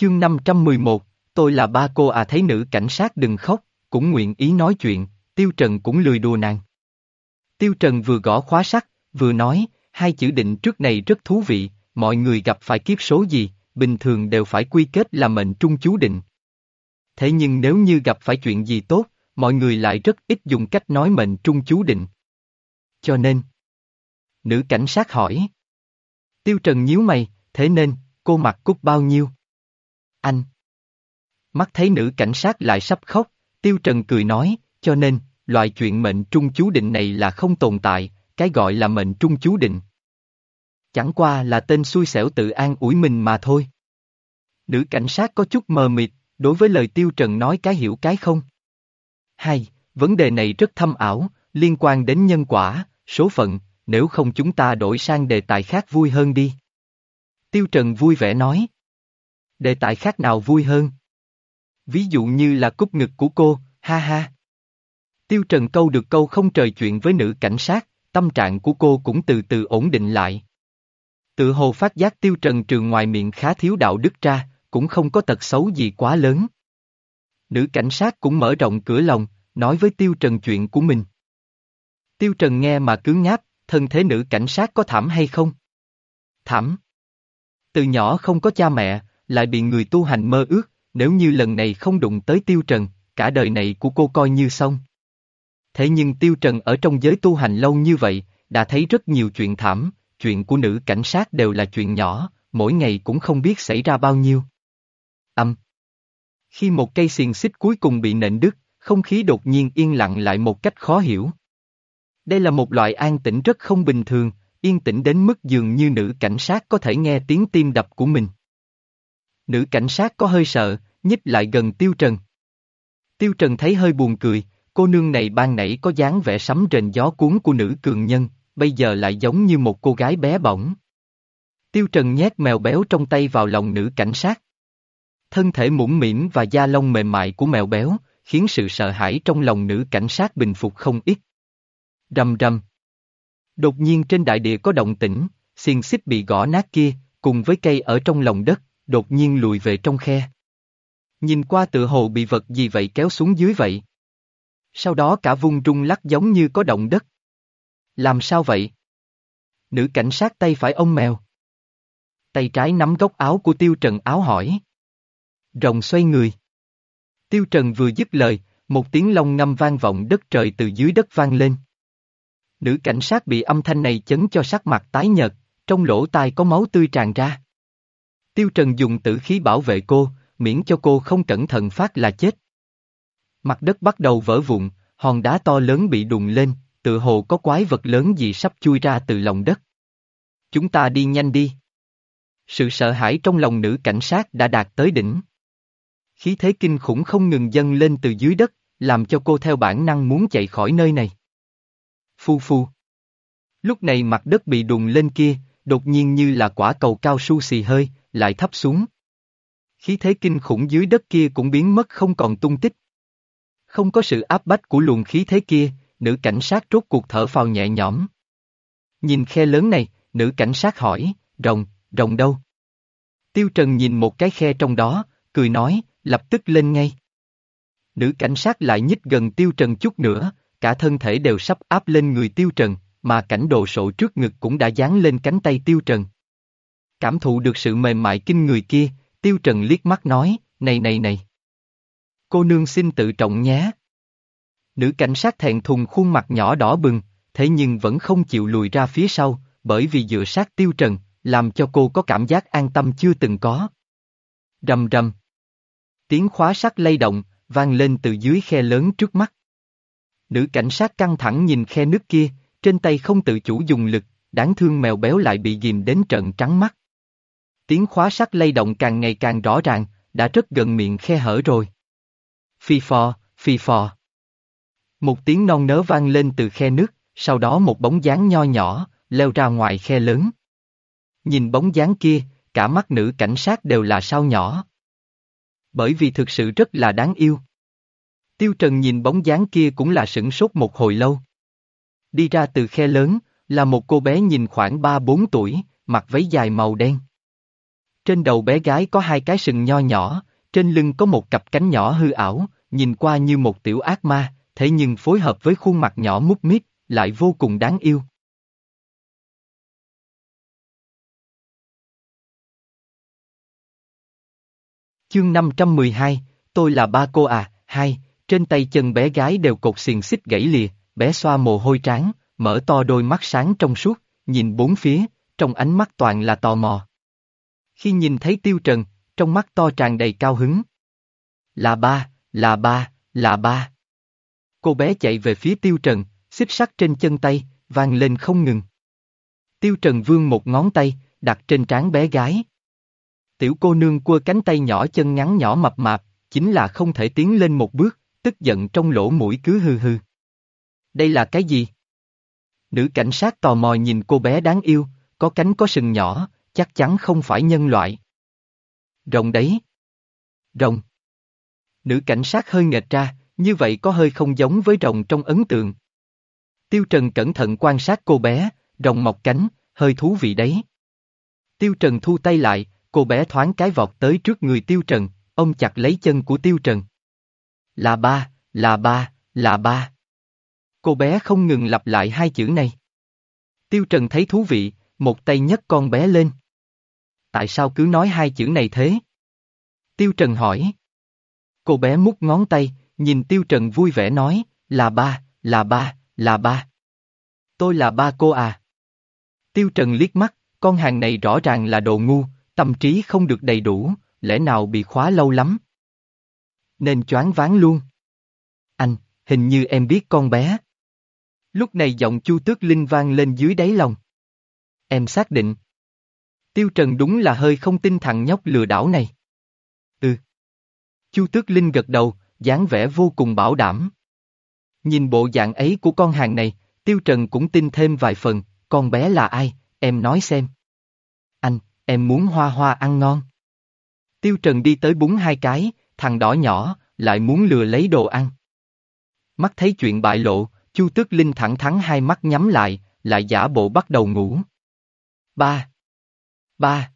Chương 511, tôi là ba cô à thấy nữ cảnh sát đừng khóc, cũng nguyện ý nói chuyện, Tiêu Trần cũng lười đùa nàng. Tiêu Trần vừa gõ khóa sắt, vừa nói, hai chữ định trước này rất thú vị, mọi người gặp phải kiếp số gì, bình thường đều phải quy kết là mệnh trung chú định. Thế nhưng nếu như gặp phải chuyện gì tốt, mọi người lại rất ít dùng cách nói mệnh trung chú định. Cho nên, nữ cảnh sát hỏi. Tiêu Trần nhíu mày, thế nên, cô mặc cúc bao nhiêu? Anh. Mắt thấy nữ cảnh sát lại sắp khóc, Tiêu Trần cười nói, cho nên, loại chuyện mệnh trung chú định này là không tồn tại, cái gọi là mệnh trung chú định. Chẳng qua là tên xui xẻo tự an ủi mình mà thôi. Nữ cảnh sát có chút mờ mịt, đối với lời Tiêu Trần nói cái hiểu cái không. Hai, vấn đề này rất thâm ảo, liên quan đến nhân quả, số phận, nếu không chúng ta đổi sang đề tài khác vui hơn đi. Tiêu Trần vui vẻ nói. Đề tài khác nào vui hơn? Ví dụ như là cúp ngực của cô, ha ha. Tiêu Trần câu được câu không trời chuyện với nữ cảnh sát, tâm trạng của cô cũng từ từ ổn định lại. Tự hồ phát giác Tiêu Trần trường ngoài miệng khá thiếu đạo đức ra, cũng không có tật xấu gì quá lớn. Nữ cảnh sát cũng mở rộng cửa lòng, nói với Tiêu Trần chuyện của mình. Tiêu Trần nghe mà cứ ngáp, thân thế nữ cảnh sát có thảm hay không? Thảm. Từ nhỏ không có cha mẹ, lại bị người tu hành mơ ước, nếu như lần này không đụng tới Tiêu Trần, cả đời này của cô coi như xong. Thế nhưng Tiêu Trần ở trong giới tu hành lâu như vậy, đã thấy rất nhiều chuyện thảm, chuyện của nữ cảnh sát đều là chuyện nhỏ, mỗi ngày cũng không biết xảy ra bao nhiêu. Âm. Khi một cây xiềng xích cuối cùng bị nện đứt, không khí đột nhiên yên lặng lại một cách khó hiểu. Đây là một loại an tĩnh rất không bình thường, yên tĩnh đến mức dường như nữ cảnh sát có thể nghe tiếng tim đập của mình. Nữ cảnh sát có hơi sợ, nhích lại gần Tiêu Trần. Tiêu Trần thấy hơi buồn cười, cô nương này ban nãy có dáng vẻ sấm rền gió cuốn của nữ cường nhân, bây giờ lại giống như một cô gái bé bỏng. Tiêu Trần nhét mèo béo trong tay vào lòng nữ cảnh sát. Thân thể mũm mỉm và da lông mềm mại của mèo béo, khiến sự sợ hãi trong lòng nữ cảnh sát bình phục không ít. Rầm rầm. Đột nhiên trên đại địa có động tĩnh, xiên xích bị gõ nát kia, cùng với cây ở trong lòng đất, đột nhiên lùi về trong khe. Nhìn qua tự hồ bị vật gì vậy kéo xuống dưới vậy. Sau đó cả vung rung lắc giống như có động đất. Làm sao vậy? Nữ cảnh sát tay phải ông mèo. Tay trái nắm góc áo của Tiêu Trần áo hỏi. Rồng xoay người. Tiêu Trần vừa dứt lời, một tiếng long ngâm vang vọng đất trời từ dưới đất vang lên. Nữ cảnh sát bị âm thanh này chấn cho sắc mặt tái nhợt, trong lỗ tai có máu tươi tràn ra. Tiêu Trần dùng tử khí bảo vệ cô, miễn cho cô không cẩn thận phát là chết. Mặt đất bắt đầu vỡ vụn, hòn đá to lớn bị đùng lên, tự hồ có quái vật lớn gì sắp chui ra từ lòng đất. Chúng ta đi nhanh đi. Sự sợ hãi trong lòng nữ cảnh sát đã đạt tới đỉnh. Khí thế kinh khủng không ngừng dâng lên từ dưới đất, làm cho cô theo bản năng muốn chạy khỏi nơi này. Phu phu. Lúc này mặt đất bị đùng lên kia, đột nhiên như là quả cầu cao su xì hơi, lại thấp xuống. Khí thế kinh khủng dưới đất kia cũng biến mất không còn tung tích. Không có sự áp bách của luồng khí thế kia, nữ cảnh sát rốt cuộc thở phào nhẹ nhõm. Nhìn khe lớn này, nữ cảnh sát hỏi, rồng, rồng đâu? Tiêu Trần nhìn một cái khe trong đó, cười nói, lập tức lên ngay. Nữ cảnh sát lại nhích gần Tiêu Trần chút nữa, cả thân thể đều sắp áp lên người Tiêu Trần, mà cảnh đồ sộ trước ngực cũng đã dán lên cánh tay Tiêu Trần. Cảm thụ được sự mềm mại kinh người kia, Tiêu Trần liếc mắt nói, này này này. Cô nương xin tự trọng nhé. Nữ cảnh sát thẹn thùng khuôn mặt nhỏ đỏ bừng, thế nhưng vẫn không chịu lùi ra phía sau, bởi vì dựa sát Tiêu Trần, làm cho cô có cảm giác an tâm chưa từng có. Rầm rầm. Tiếng khóa sắt lay động, vang lên từ dưới khe lớn trước mắt. Nữ cảnh sát căng thẳng nhìn khe nước kia, trên tay không tự chủ dùng lực, đáng thương mèo béo lại bị ghim đến trận trắng mắt. Tiếng khóa sắt lay động càng ngày càng rõ ràng, đã rất gần miệng khe hở rồi. Phi phò, phi phò. Một tiếng non nớ vang lên từ khe nước, sau đó một bóng dáng nho nhỏ, leo ra ngoài khe lớn. Nhìn bóng dáng kia, cả mắt nữ cảnh sát đều là sao nhỏ. Bởi vì thực sự rất là đáng yêu. Tiêu Trần nhìn bóng dáng kia cũng là sửng sốt một hồi lâu. Đi ra từ khe lớn, là một cô bé nhìn khoảng 3-4 tuổi, mặc váy dài màu đen. Trên đầu bé gái có hai cái sừng nho nhỏ, trên lưng có một cặp cánh nhỏ hư ảo, nhìn qua như một tiểu ác ma, thế nhưng phối hợp với khuôn mặt nhỏ mút mít lại vô cùng đáng yêu. Chương 512, tôi là ba cô à, hai, trên tay chân bé gái đều cột xiềng xích gãy lìa, bé xoa mồ hôi trán, mở to đôi mắt sáng trong suốt, nhìn bốn phía, trong ánh mắt toàn là tò mò. Khi nhìn thấy Tiêu Trần, trong mắt to tràn đầy cao hứng. Là ba, là ba, là ba. Cô bé chạy về phía Tiêu Trần, xích sắt trên chân tay, vang lên không ngừng. Tiêu Trần vương một ngón tay, đặt trên trán bé gái. Tiểu cô nương cua cánh tay nhỏ chân ngắn nhỏ mập mạp, chính là không thể tiến lên một bước, tức giận trong lỗ mũi cứ hư hư. Đây là cái gì? Nữ cảnh sát tò mò nhìn cô bé đáng yêu, có cánh có sừng nhỏ, chắc chắn không phải nhân loại. Rồng đấy. Rồng. Nữ cảnh sát hơi nghệch ra, như vậy có hơi không giống với rồng trong ấn tượng. Tiêu Trần cẩn thận quan sát cô bé, rồng mọc cánh, hơi thú vị đấy. Tiêu Trần thu tay lại, cô bé thoáng cái vọt tới trước người Tiêu Trần, ông chặt lấy chân của Tiêu Trần. Là ba, là ba, là ba. Cô bé không ngừng lặp lại hai chữ này. Tiêu Trần thấy thú vị, một tay nhấc con bé lên. Tại sao cứ nói hai chữ này thế? Tiêu Trần hỏi. Cô bé mút ngón tay, nhìn Tiêu Trần vui vẻ nói, là ba, là ba, là ba. Tôi là ba cô à. Tiêu Trần liếc mắt, con hàng này rõ ràng là đồ ngu, tâm trí không được đầy đủ, lẽ nào bị khóa lâu lắm. Nên choáng váng luôn. Anh, hình như em biết con bé. Lúc này giọng Chu Tước Linh vang lên dưới đáy lòng. Em xác định. Tiêu Trần đúng là hơi không tin thằng nhóc lừa đảo này. Ừ. Chu Tước Linh gật đầu, dáng vẻ vô cùng bảo đảm. Nhìn bộ dạng ấy của con hàng này, Tiêu Trần cũng tin thêm vài phần, con bé là ai, em nói xem. Anh, em muốn hoa hoa ăn ngon. Tiêu Trần đi tới búng hai cái, thằng đỏ nhỏ, lại muốn lừa lấy đồ ăn. Mắt thấy chuyện bại lộ, Chu Tước Linh thẳng thắn hai mắt nhắm lại, lại giả bộ bắt đầu ngủ. Ba. Ba.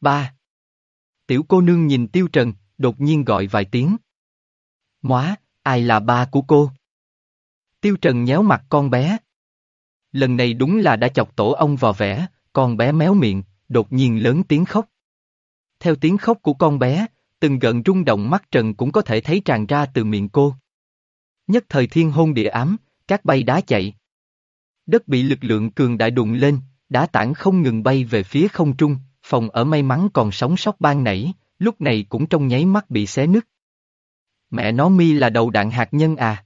Ba. Tiểu cô nương nhìn Tiêu Trần, đột nhiên gọi vài tiếng. Móa, ai là ba của cô? Tiêu Trần nhéo mặt con bé. Lần này đúng là đã chọc tổ ông vào vẽ, con bé méo miệng, đột nhiên lớn tiếng khóc. Theo tiếng khóc của con bé, từng gợn rung động mắt Trần cũng có thể thấy tràn ra từ miệng cô. Nhất thời thiên hôn địa ám, các bay đá chạy. Đất bị lực lượng cường đại đụng lên, đá tảng không ngừng bay về phía không trung, phòng ở may mắn còn sống sót ban nảy, lúc này cũng trong nháy mắt bị xé nứt. Mẹ nó mi là đầu đạn hạt nhân à.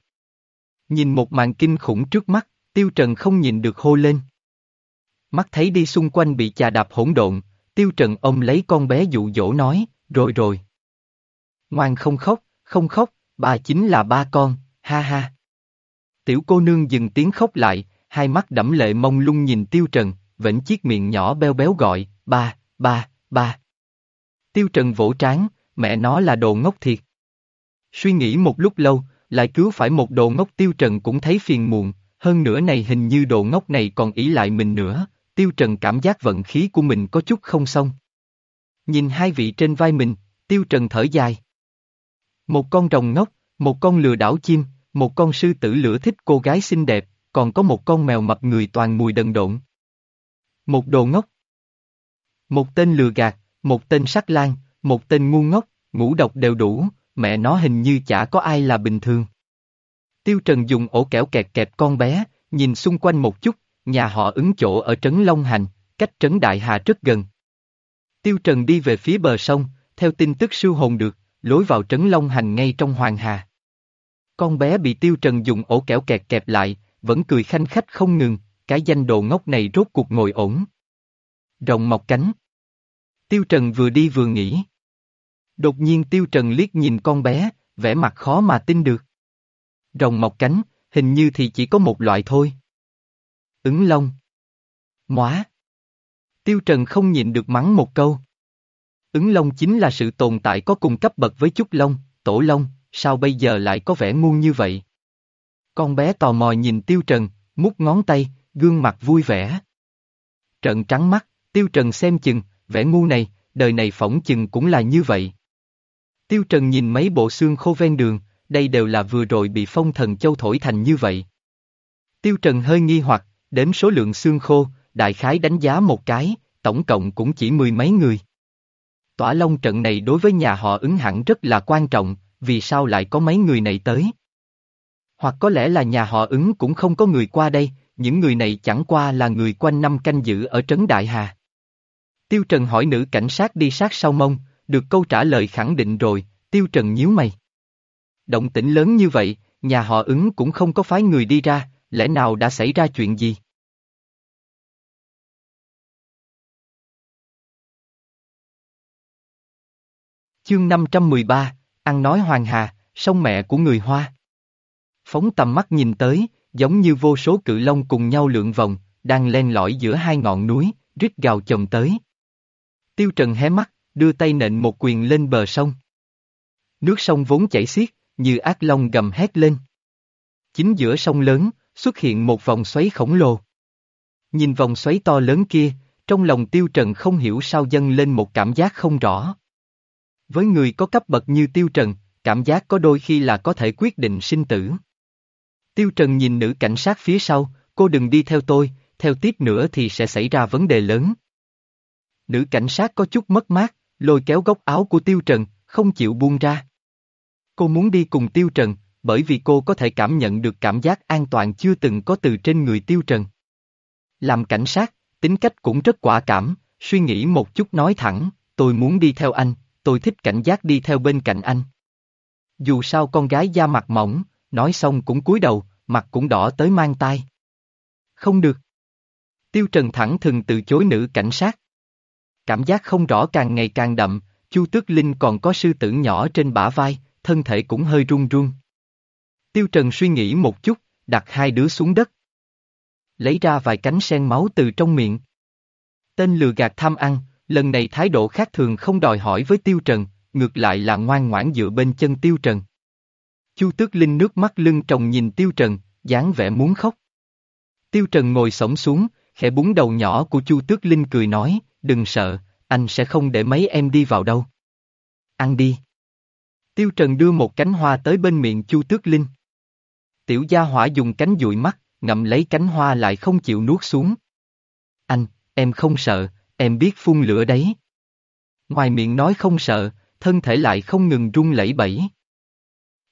Nhìn một màn kinh khủng trước mắt, Tiêu Trần không nhìn được hô lên. Mắt thấy đi xung quanh bị chà đạp hỗn độn, Tiêu Trần ông lấy con bé dụ dỗ nói, rồi rồi. Ngoan không khóc, không khóc, bà chính là ba con, ha ha. Tiểu cô nương dừng tiếng khóc lại, hai mắt đẫm lệ mông lung nhìn Tiêu Trần, vẫn chiếc miệng nhỏ beo béo gọi, ba, ba, ba. Tiêu Trần vỗ trán, mẹ nó là đồ ngốc thiệt. Suy nghĩ một lúc lâu, lại cứu phải một đồ ngốc Tiêu Trần cũng thấy phiền muộn, hơn nữa này hình như đồ ngốc này còn ý lại mình nữa, Tiêu Trần cảm giác vận khí của mình có chút không xong. Nhìn hai vị trên vai mình, Tiêu Trần thở dài. Một con rồng ngốc, một con lừa đảo chim, một con sư tử lửa thích cô gái xinh đẹp, còn có một con mèo mập người toàn mùi đần độn. Một đồ ngốc. Một tên lừa gạt, một tên sắc lan, một tên ngu ngốc, ngũ độc đều đủ, mẹ nó hình như chả có ai là bình thường. Tiêu Trần dùng ổ kẹo kẹt kẹp con bé, nhìn xung quanh một chút, nhà họ ứng chỗ ở Trấn Long Hành, cách Trấn Đại Hà rất gần. Tiêu Trần đi về phía bờ sông, theo tin tức siêu hồn được, lối vào Trấn Long Hành ngay trong Hoàng Hà. Con bé bị Tiêu Trần dùng ổ kẹo kẹt kẹp lại, vẫn cười khanh khách không ngừng, cái danh đồ ngốc này rốt cuộc ngồi ổn. Rồng mọc cánh. Tiêu Trần vừa đi vừa nghĩ. Đột nhiên Tiêu Trần liếc nhìn con bé, vẻ mặt khó mà tin được. Rồng mọc cánh, hình như thì chỉ có một loại thôi. Ứng long. Móa. Tiêu Trần không nhịn được mắng một câu. Ứng long chính là sự tồn tại có cùng cấp bậc với Trúc Long, Tổ Long, sao bây giờ lại có vẻ ngu như vậy? Con bé tò mò nhìn Tiêu Trần, mút ngón tay, gương mặt vui vẻ. Trận trắng mắt, Tiêu Trần xem chừng, vẻ ngu này, đời này phỏng chừng cũng là như vậy. Tiêu Trần nhìn mấy bộ xương khô ven đường, đây đều là vừa rồi bị phong thần châu thổi thành như vậy. Tiêu Trần hơi nghi hoặc, đếm số lượng xương khô, đại khái đánh giá một cái, tổng cộng cũng chỉ mười mấy người. Tỏa Long trận này đối với nhà họ ứng hẳn rất là quan trọng, vì sao lại có mấy người này tới? Hoặc có lẽ là nhà họ ứng cũng không có người qua đây, những người này chẳng qua là người quanh năm canh giữ ở Trấn Đại Hà. Tiêu Trần hỏi nữ cảnh sát đi sát sau mông, được câu trả lời khẳng định rồi, Tiêu Trần nhíu mày. Động tĩnh lớn như vậy, nhà họ ứng cũng không có phái người đi ra, lẽ nào đã xảy ra chuyện gì? Chương 513, ăn nói hoàng hà, sông mẹ của người Hoa. Phóng tầm mắt nhìn tới, giống như vô số cự long cùng nhau lượn vòng, đang len lỏi giữa hai ngọn núi, rít gào chồng tới. Tiêu Trần hé mắt, đưa tay nện một quyền lên bờ sông. Nước sông vốn chảy xiết, như ác long gầm hét lên. Chính giữa sông lớn, xuất hiện một vòng xoáy khổng lồ. Nhìn vòng xoáy to lớn kia, trong lòng Tiêu Trần không hiểu sao dâng lên một cảm giác không rõ. Với người có cấp bậc như Tiêu Trần, cảm giác có đôi khi là có thể quyết định sinh tử. Tiêu Trần nhìn nữ cảnh sát phía sau, cô đừng đi theo tôi, theo tiếp nữa thì sẽ xảy ra vấn đề lớn. Nữ cảnh sát có chút mất mát, lôi kéo góc áo của Tiêu Trần, không chịu buông ra. Cô muốn đi cùng Tiêu Trần, bởi vì cô có thể cảm nhận được cảm giác an toàn chưa từng có từ trên người Tiêu Trần. Làm cảnh sát, tính cách cũng rất quả cảm, suy nghĩ một chút nói thẳng, tôi muốn đi theo anh, tôi thích cảnh giác đi theo bên cạnh anh. Dù sao con gái da mặt mỏng, nói xong cũng cúi đầu, mặt cũng đỏ tới mang tai. Không được. Tiêu Trần thẳng thừng từ chối nữ cảnh sát. Cảm giác không rõ càng ngày càng đậm, Chu Tước Linh còn có sư tử nhỏ trên bả vai, thân thể cũng hơi run run. Tiêu Trần suy nghĩ một chút, đặt hai đứa xuống đất. Lấy ra vài cánh sen máu từ trong miệng. Tên lừa gạt tham ăn, lần này thái độ khác thường không đòi hỏi với Tiêu Trần, ngược lại là ngoan ngoãn dựa bên chân Tiêu Trần. Chu Tước Linh nước mắt lưng tròng nhìn Tiêu Trần, dáng vẻ muốn khóc. Tiêu Trần ngồi sổng xuống, khẽ búng đầu nhỏ của Chu Tước Linh cười nói, đừng sợ, anh sẽ không để mấy em đi vào đâu. Ăn đi. Tiêu Trần đưa một cánh hoa tới bên miệng Chu Tước Linh. Tiểu gia hỏa dùng cánh dụi mắt, ngậm lấy cánh hoa lại không chịu nuốt xuống. Anh, em không sợ, em biết phun lửa đấy. Ngoài miệng nói không sợ, thân thể lại không ngừng run lẩy bẩy.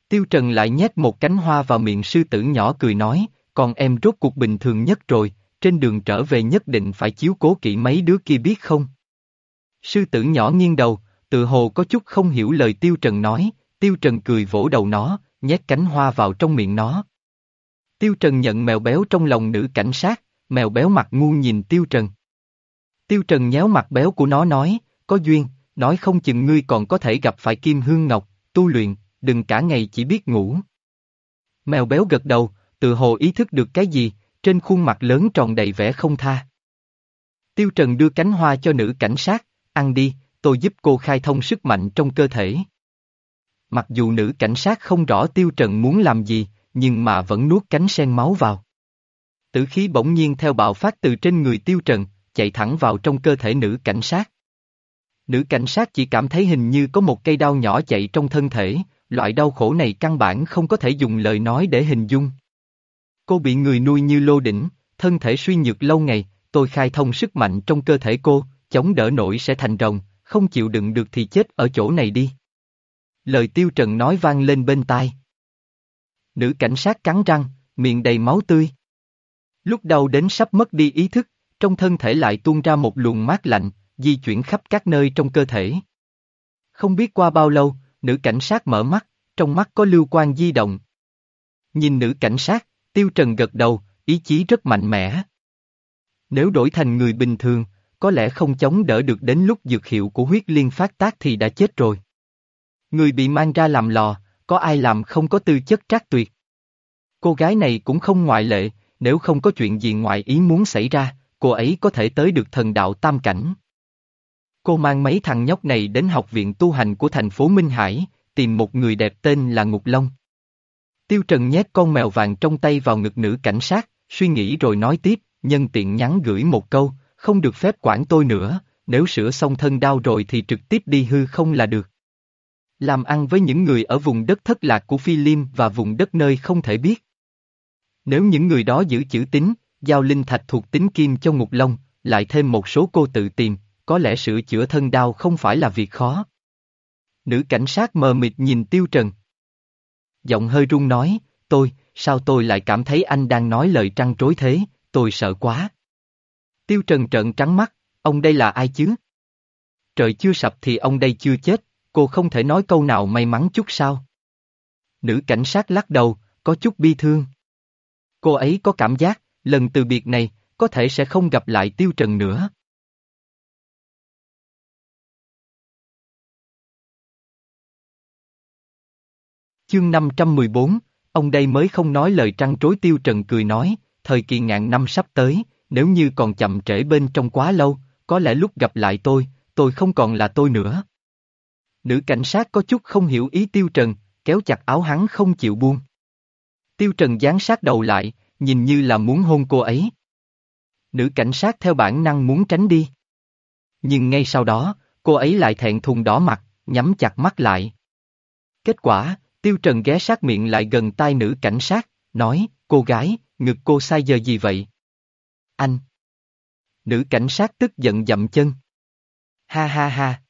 Tiêu Trần lại nhét một cánh hoa vào miệng sư tử nhỏ cười nói, còn em rốt cuộc bình thường nhất rồi, trên đường trở về nhất định phải chiếu cố kỹ mấy đứa kia biết không? Sư tử nhỏ nghiêng đầu, tự hồ có chút không hiểu lời Tiêu Trần nói, Tiêu Trần cười vỗ đầu nó, nhét cánh hoa vào trong miệng nó. Tiêu Trần nhận mèo béo trong lòng nữ cảnh sát, mèo béo mặt ngu nhìn Tiêu Trần. Tiêu Trần nhéo mặt béo của nó nói, có duyên, nói không chừng ngươi còn có thể gặp phải Kim Hương Ngọc, tu luyện, đừng cả ngày chỉ biết ngủ. Mèo béo gật đầu, tự hồ ý thức được cái gì, trên khuôn mặt lớn tròn đầy vẻ không tha. Tiêu Trần đưa cánh hoa cho nữ cảnh sát, ăn đi, tôi giúp cô khai thông sức mạnh trong cơ thể. Mặc dù nữ cảnh sát không rõ Tiêu Trần muốn làm gì, nhưng mà vẫn nuốt cánh sen máu vào. Tử khí bỗng nhiên theo bạo phát từ trên người Tiêu Trần, chạy thẳng vào trong cơ thể nữ cảnh sát. Nữ cảnh sát chỉ cảm thấy hình như có một cây đau nhỏ chạy trong thân thể, loại đau khổ này căn bản không có thể dùng lời nói để hình dung. Cô bị người nuôi như lô đỉnh, thân thể suy nhược lâu ngày, tôi khai thông sức mạnh trong cơ thể cô, chống đỡ nổi sẽ thành rồng, không chịu đựng được thì chết ở chỗ này đi. Lời tiêu trần nói vang lên bên tai. Nữ cảnh sát cắn răng, miệng đầy máu tươi. Lúc đầu đến sắp mất đi ý thức, trong thân thể lại tuôn ra một luồng mát lạnh, di chuyển khắp các nơi trong cơ thể. Không biết qua bao lâu, nữ cảnh sát mở mắt, trong mắt có lưu quan di động. Nhìn nữ cảnh sát, Tiêu Trần gật đầu, ý chí rất mạnh mẽ. Nếu đổi thành người bình thường, có lẽ không chống đỡ được đến lúc dược hiệu của huyết liên phát tác thì đã chết rồi. Người bị mang ra làm lò, có ai làm không có tư chất trác tuyệt. Cô gái này cũng không ngoại lệ, nếu không có chuyện gì ngoại ý muốn xảy ra, cô ấy có thể tới được thần đạo tam cảnh. Cô mang mấy thằng nhóc này đến học viện tu hành của thành phố Minh Hải, tìm một người đẹp tên là Ngục Long. Tiêu Trần nhét con mèo vàng trong tay vào ngực nữ cảnh sát, suy nghĩ rồi nói tiếp, nhân tiện nhắn gửi một câu, không được phép quản tôi nữa, nếu sửa xong thân đau rồi thì trực tiếp đi hư không là được. Làm ăn với những người ở vùng đất thất lạc của Phi Liêm và vùng đất nơi không thể biết. Nếu những người đó giữ chữ tín, giao linh thạch thuộc tính kim cho Ngục Long, lại thêm một số cô tự tìm, có lẽ sửa chữa thân đao không phải là việc khó. Nữ cảnh sát mờ mịt nhìn Tiêu Trần. Giọng hơi run nói, tôi, sao tôi lại cảm thấy anh đang nói lời trăng trối thế, tôi sợ quá. Tiêu Trần trợn trắng mắt, ông đây là ai chứ? Trời chưa sập thì ông đây chưa chết, cô không thể nói câu nào may mắn chút sao? Nữ cảnh sát lắc đầu, có chút bi thương. Cô ấy có cảm giác, lần từ biệt này, có thể sẽ không gặp lại Tiêu Trần nữa. Chương 514, ông đây mới không nói lời trăng trối Tiêu Trần cười nói, thời kỳ ngàn năm sắp tới, nếu như còn chậm trễ bên trong quá lâu, có lẽ lúc gặp lại tôi, tôi không còn là tôi nữa. Nữ cảnh sát có chút không hiểu ý Tiêu Trần, kéo chặt áo hắn không chịu buông. Tiêu Trần dán sát đầu lại, nhìn như là muốn hôn cô ấy. Nữ cảnh sát theo bản năng muốn tránh đi. Nhưng ngay sau đó, cô ấy lại thẹn thùng đỏ mặt, nhắm chặt mắt lại. Kết quả, Tiêu Trần ghé sát miệng lại gần tai nữ cảnh sát, nói, cô gái, ngực cô sai giờ gì vậy? Anh! Nữ cảnh sát tức giận dậm chân. Ha ha ha!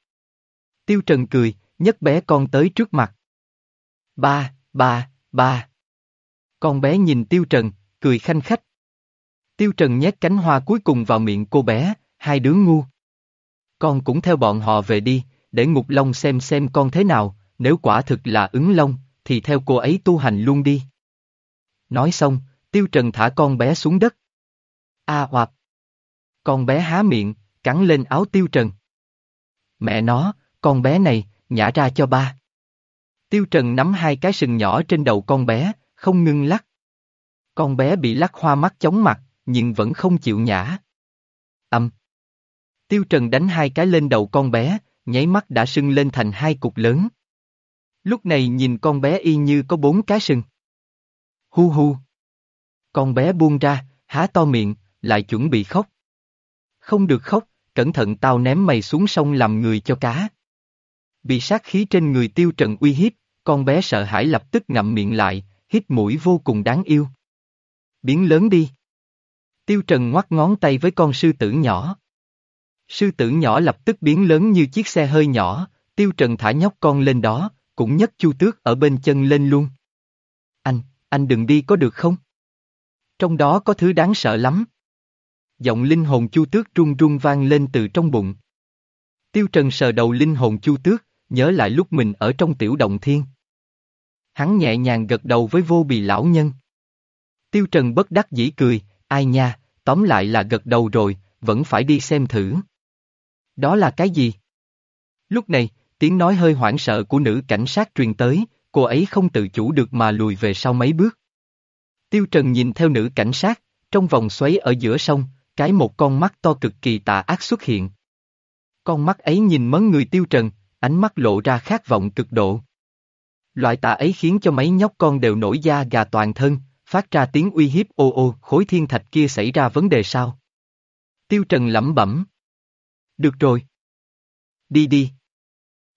Tiêu Trần cười, nhấc bé con tới trước mặt. Ba, ba, ba. Con bé nhìn Tiêu Trần, cười khanh khách. Tiêu Trần nhét cánh hoa cuối cùng vào miệng cô bé, hai đứa ngu. Con cũng theo bọn họ về đi, để Ngục Long xem xem con thế nào, nếu quả thực là ứng long, thì theo cô ấy tu hành luôn đi. Nói xong, Tiêu Trần thả con bé xuống đất. A à, hoặc. Con bé há miệng, cắn lên áo Tiêu Trần. Mẹ nó, con bé này, nhả ra cho ba. Tiêu Trần nắm hai cái sừng nhỏ trên đầu con bé, không ngưng lắc. Con bé bị lắc hoa mắt chóng mặt, nhưng vẫn không chịu nhả. Âm. Tiêu Trần đánh hai cái lên đầu con bé, nháy mắt đã sưng lên thành hai cục lớn. Lúc này nhìn con bé y như có bốn cái sưng. Hu hu. Con bé buông ra, há to miệng, lại chuẩn bị khóc. Không được khóc, cẩn thận tao ném mày xuống sông làm người cho cá. Bị sát khí trên người tiêu trần uy hiếp, con bé sợ hãi lập tức ngậm miệng lại, hít mũi vô cùng đáng yêu. Biến lớn đi. Tiêu trần ngoắt ngón tay với con sư tử nhỏ. Sư tử nhỏ lập tức biến lớn như chiếc xe hơi nhỏ, tiêu trần thả nhóc con lên đó, cũng nhấc chu tước ở bên chân lên luôn. Anh, anh đừng đi có được không? Trong đó có thứ đáng sợ lắm. Giọng linh hồn chu tước run run vang lên từ trong bụng. Tiêu Trần sờ đầu linh hồn chu tước, nhớ lại lúc mình ở trong tiểu động thiên. Hắn nhẹ nhàng gật đầu với vô bì lão nhân. Tiêu Trần bất đắc dĩ cười, ai nha, tóm lại là gật đầu rồi, vẫn phải đi xem thử. Đó là cái gì? Lúc này, tiếng nói hơi hoảng sợ của nữ cảnh sát truyền tới, cô ấy không tự chủ được mà lùi về sau mấy bước. Tiêu Trần nhìn theo nữ cảnh sát, trong vòng xoáy ở giữa sông, cái một con mắt to cực kỳ tà ác xuất hiện. Con mắt ấy nhìn mấn người Tiêu Trần, ánh mắt lộ ra khát vọng cực độ. Loại tà ấy khiến cho mấy nhóc con đều nổi da gà toàn thân, phát ra tiếng uy hiếp ô ô, khối thiên thạch kia xảy ra vấn đề sao? Tiêu Trần lẩm bẩm. Được rồi. Đi đi.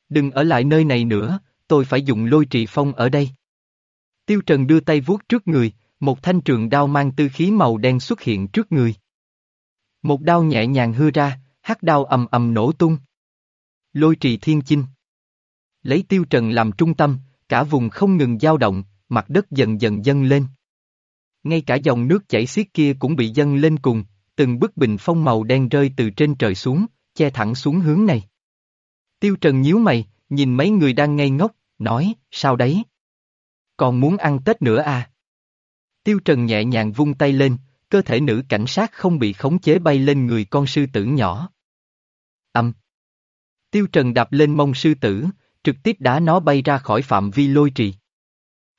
Đừng ở lại nơi này nữa, tôi phải dùng lôi trị phong ở đây. Tiêu Trần đưa tay vuốt trước người, một thanh trường đao mang tư khí màu đen xuất hiện trước người. Một đao nhẹ nhàng hư ra, hắc đao ầm ầm nổ tung. Lôi trì thiên chinh. Lấy Tiêu Trần làm trung tâm, cả vùng không ngừng dao động, mặt đất dần dần dâng lên. Ngay cả dòng nước chảy xiết kia cũng bị dâng lên cùng, từng bức bình phong màu đen rơi từ trên trời xuống, che thẳng xuống hướng này. Tiêu Trần nhíu mày, nhìn mấy người đang ngây ngốc, nói, sao đấy? Còn muốn ăn Tết nữa à? Tiêu Trần nhẹ nhàng vung tay lên, cơ thể nữ cảnh sát không bị khống chế bay lên người con sư tử nhỏ. Âm. Tiêu Trần đạp lên mông sư tử, trực tiếp đá nó bay ra khỏi phạm vi lôi trì.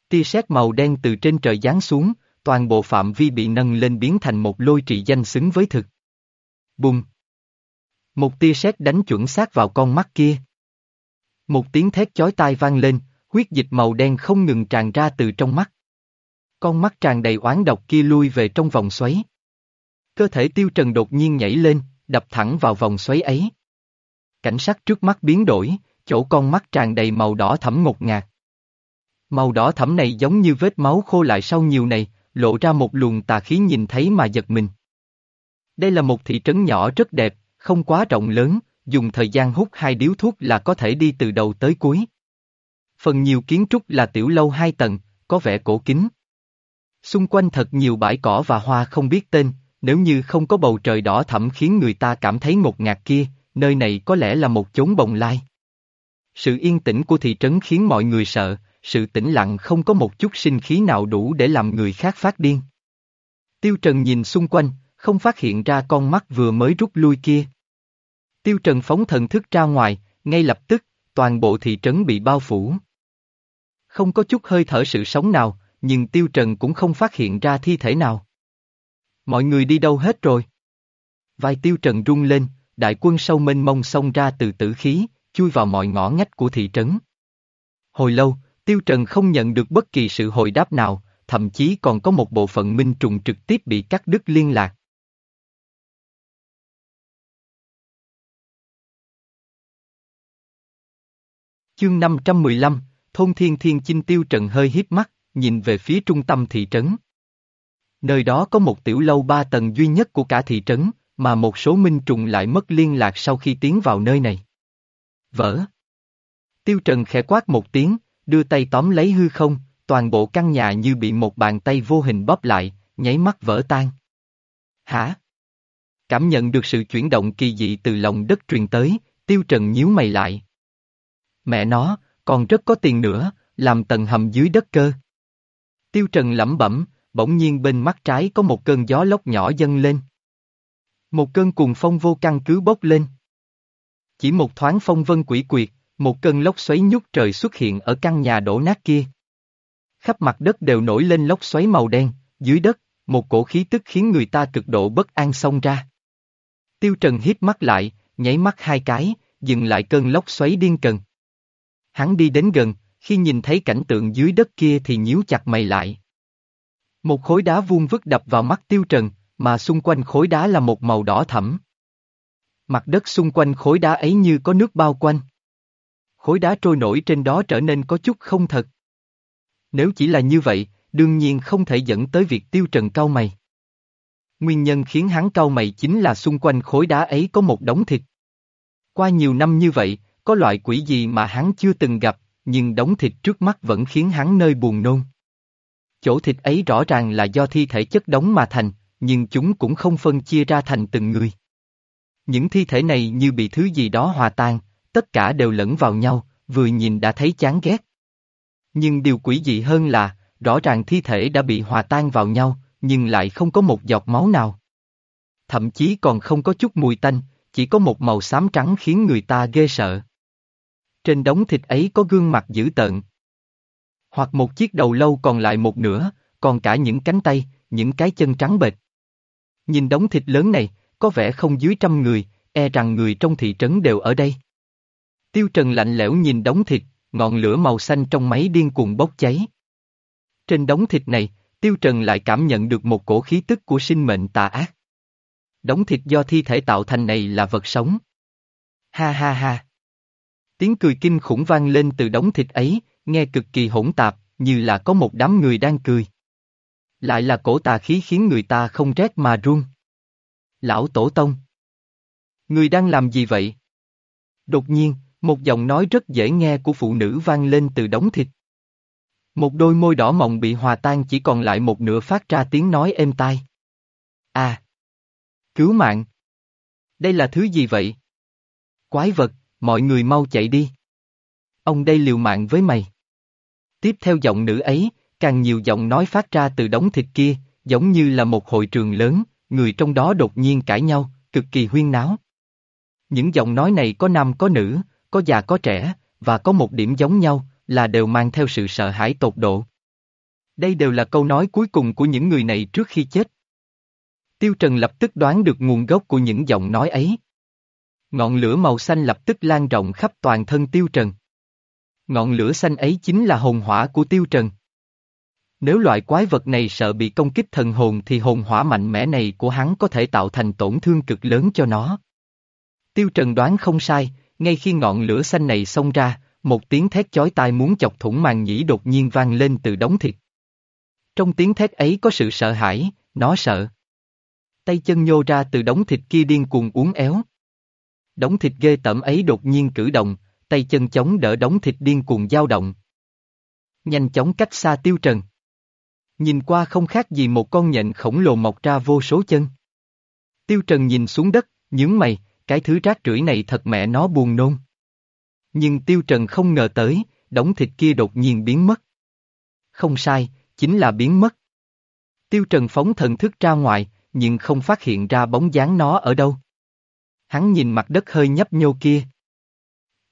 Tia sét màu đen từ trên trời giáng xuống, toàn bộ phạm vi bị nâng lên biến thành một lôi trị danh xứng với thực. Bùng! Một tia sét đánh chuẩn xác vào con mắt kia. Một tiếng thét chói tai vang lên, huyết dịch màu đen không ngừng tràn ra từ trong mắt. Con mắt tràn đầy oán độc kia lui về trong vòng xoáy. Cơ thể tiêu trần đột nhiên nhảy lên, đập thẳng vào vòng xoáy ấy. Cảnh sắc trước mắt biến đổi, chỗ con mắt tràn đầy màu đỏ thẫm ngột ngạt. Màu đỏ thẫm này giống như vết máu khô lại sau nhiều này, lộ ra một luồng tà khí nhìn thấy mà giật mình. Đây là một thị trấn nhỏ rất đẹp, không quá rộng lớn, dùng thời gian hút hai điếu thuốc là có thể đi từ đầu tới cuối. Phần nhiều kiến trúc là tiểu lâu hai tầng, có vẻ cổ kính. Xung quanh thật nhiều bãi cỏ và hoa không biết tên, nếu như không có bầu trời đỏ thẫm khiến người ta cảm thấy một ngạt kia, nơi này có lẽ là một chốn bồng lai. Sự yên tĩnh của thị trấn khiến mọi người sợ, sự tĩnh lặng không có một chút sinh khí nào đủ để làm người khác phát điên. Tiêu Trần nhìn xung quanh, không phát hiện ra con mắt vừa mới rút lui kia. Tiêu Trần phóng thần thức ra ngoài, ngay lập tức, toàn bộ thị trấn bị bao phủ. Không có chút hơi thở sự sống nào, nhưng Tiêu Trần cũng không phát hiện ra thi thể nào. Mọi người đi đâu hết rồi? Vai Tiêu Trần rung lên, đại quân sâu mênh mông xông ra từ tử khí, chui vào mọi ngõ ngách của thị trấn. Hồi lâu, Tiêu Trần không nhận được bất kỳ sự hồi đáp nào, thậm chí còn có một bộ phận minh trùng trực tiếp bị cắt đứt liên lạc. Chương 515, Thôn Thiên Thiên Chinh Tiêu Trần hơi hiếp mắt, nhìn về phía trung tâm thị trấn. Nơi đó có một tiểu lâu ba tầng duy nhất của cả thị trấn, mà một số minh trùng lại mất liên lạc sau khi tiến vào nơi này. Vỡ. Tiêu Trần khẽ quát một tiếng, đưa tay tóm lấy hư không, toàn bộ căn nhà như bị một bàn tay vô hình bóp lại, nháy mắt vỡ tan. Hả? Cảm nhận được sự chuyển động kỳ dị từ lòng đất truyền tới, Tiêu Trần nhíu mày lại. Mẹ nó, còn rất có tiền nữa, làm tầng hầm dưới đất cơ. Tiêu Trần lẩm bẩm, bỗng nhiên bên mắt trái có một cơn gió lốc nhỏ dâng lên. Một cơn cuồng phong vô căn cứ bốc lên. Chỉ một thoáng phong vân quỷ quyệt, một cơn lốc xoáy nhút trời xuất hiện ở căn nhà đổ nát kia. Khắp mặt đất đều nổi lên lốc xoáy màu đen, dưới đất, một cổ khí tức khiến người ta cực độ bất an xông ra. Tiêu Trần hít mắt lại, nháy mắt hai cái, dừng lại cơn lốc xoáy điên cần. Hắn đi đến gần, khi nhìn thấy cảnh tượng dưới đất kia thì nhíu chặt mày lại. Một khối đá vuông vức đập vào mắt Tiêu Trần, mà xung quanh khối đá là một màu đỏ thẫm. Mặt đất xung quanh khối đá ấy như có nước bao quanh. Khối đá trôi nổi trên đó trở nên có chút không thật. Nếu chỉ là như vậy, đương nhiên không thể dẫn tới việc tiêu trần cao mày. Nguyên nhân khiến hắn cao mày chính là xung quanh khối đá ấy có một đống thịt. Qua nhiều năm như vậy, có loại quỷ gì mà hắn chưa từng gặp, nhưng đống thịt trước mắt vẫn khiến hắn nơi buồn nôn. Chỗ thịt ấy rõ ràng là do thi thể chất đóng mà thành, nhưng chúng cũng không phân chia ra thành từng người. Những thi thể này như bị thứ gì đó hòa tan, tất cả đều lẫn vào nhau, vừa nhìn đã thấy chán ghét. Nhưng điều quỷ dị hơn là, rõ ràng thi thể đã bị hòa tan vào nhau, nhưng lại không có một giọt máu nào. Thậm chí còn không có chút mùi tanh, chỉ có một màu xám trắng khiến người ta ghê sợ. Trên đống thịt ấy có gương mặt dữ tợn. Hoặc một chiếc đầu lâu còn lại một nửa, còn cả những cánh tay, những cái chân trắng bệch. Nhìn đống thịt lớn này, có vẻ không dưới trăm người, e rằng người trong thị trấn đều ở đây. Tiêu Trần lạnh lẽo nhìn đống thịt, ngọn lửa màu xanh trong máy điên cuồng bốc cháy. Trên đống thịt này, Tiêu Trần lại cảm nhận được một cổ khí tức của sinh mệnh tà ác. Đống thịt do thi thể tạo thành này là vật sống. Ha ha ha. Tiếng cười kinh khủng vang lên từ đống thịt ấy, nghe cực kỳ hỗn tạp, như là có một đám người đang cười. Lại là cổ tà khí khiến người ta không rét mà run. Lão Tổ Tông. Người đang làm gì vậy? Đột nhiên, một giọng nói rất dễ nghe của phụ nữ vang lên từ đống thịt. Một đôi môi đỏ mọng bị hòa tan chỉ còn lại một nửa phát ra tiếng nói êm tai. À! Cứu mạng! Đây là thứ gì vậy? Quái vật, mọi người mau chạy đi. Ông đây liều mạng với mày. Tiếp theo giọng nữ ấy, càng nhiều giọng nói phát ra từ đống thịt kia, giống như là một hội trường lớn, người trong đó đột nhiên cãi nhau, cực kỳ huyên náo. Những giọng nói này có nam có nữ, có già có trẻ, và có một điểm giống nhau, là đều mang theo sự sợ hãi tột độ. Đây đều là câu nói cuối cùng của những người này trước khi chết. Tiêu Trần lập tức đoán được nguồn gốc của những giọng nói ấy. Ngọn lửa màu xanh lập tức lan rộng khắp toàn thân Tiêu Trần. Ngọn lửa xanh ấy chính là hồn hỏa của Tiêu Trần. Nếu loại quái vật này sợ bị công kích thần hồn thì hồn hỏa mạnh mẽ này của hắn có thể tạo thành tổn thương cực lớn cho nó. Tiêu Trần đoán không sai, ngay khi ngọn lửa xanh này xông ra, một tiếng thét chói tai muốn chọc thủng màng nhĩ đột nhiên vang lên từ đống thịt. Trong tiếng thét ấy có sự sợ hãi, nó sợ. Tay chân nhô ra từ đống thịt kia điên cuồng uốn éo. Đống thịt ghê tởm ấy đột nhiên cử động, tay chân chống đỡ đống thịt điên cuồng dao động. Nhanh chóng cách xa tiêu trần. Nhìn qua không khác gì một con nhện khổng lồ mọc ra vô số chân. Tiêu trần nhìn xuống đất, nhướng mày, cái thứ rác rưởi này thật mẹ nó buồn nôn. Nhưng tiêu trần không ngờ tới, đống thịt kia đột nhiên biến mất. Không sai, chính là biến mất. Tiêu trần phóng thần thức ra ngoài, nhưng không phát hiện ra bóng dáng nó ở đâu. Hắn nhìn mặt đất hơi nhấp nhô kia.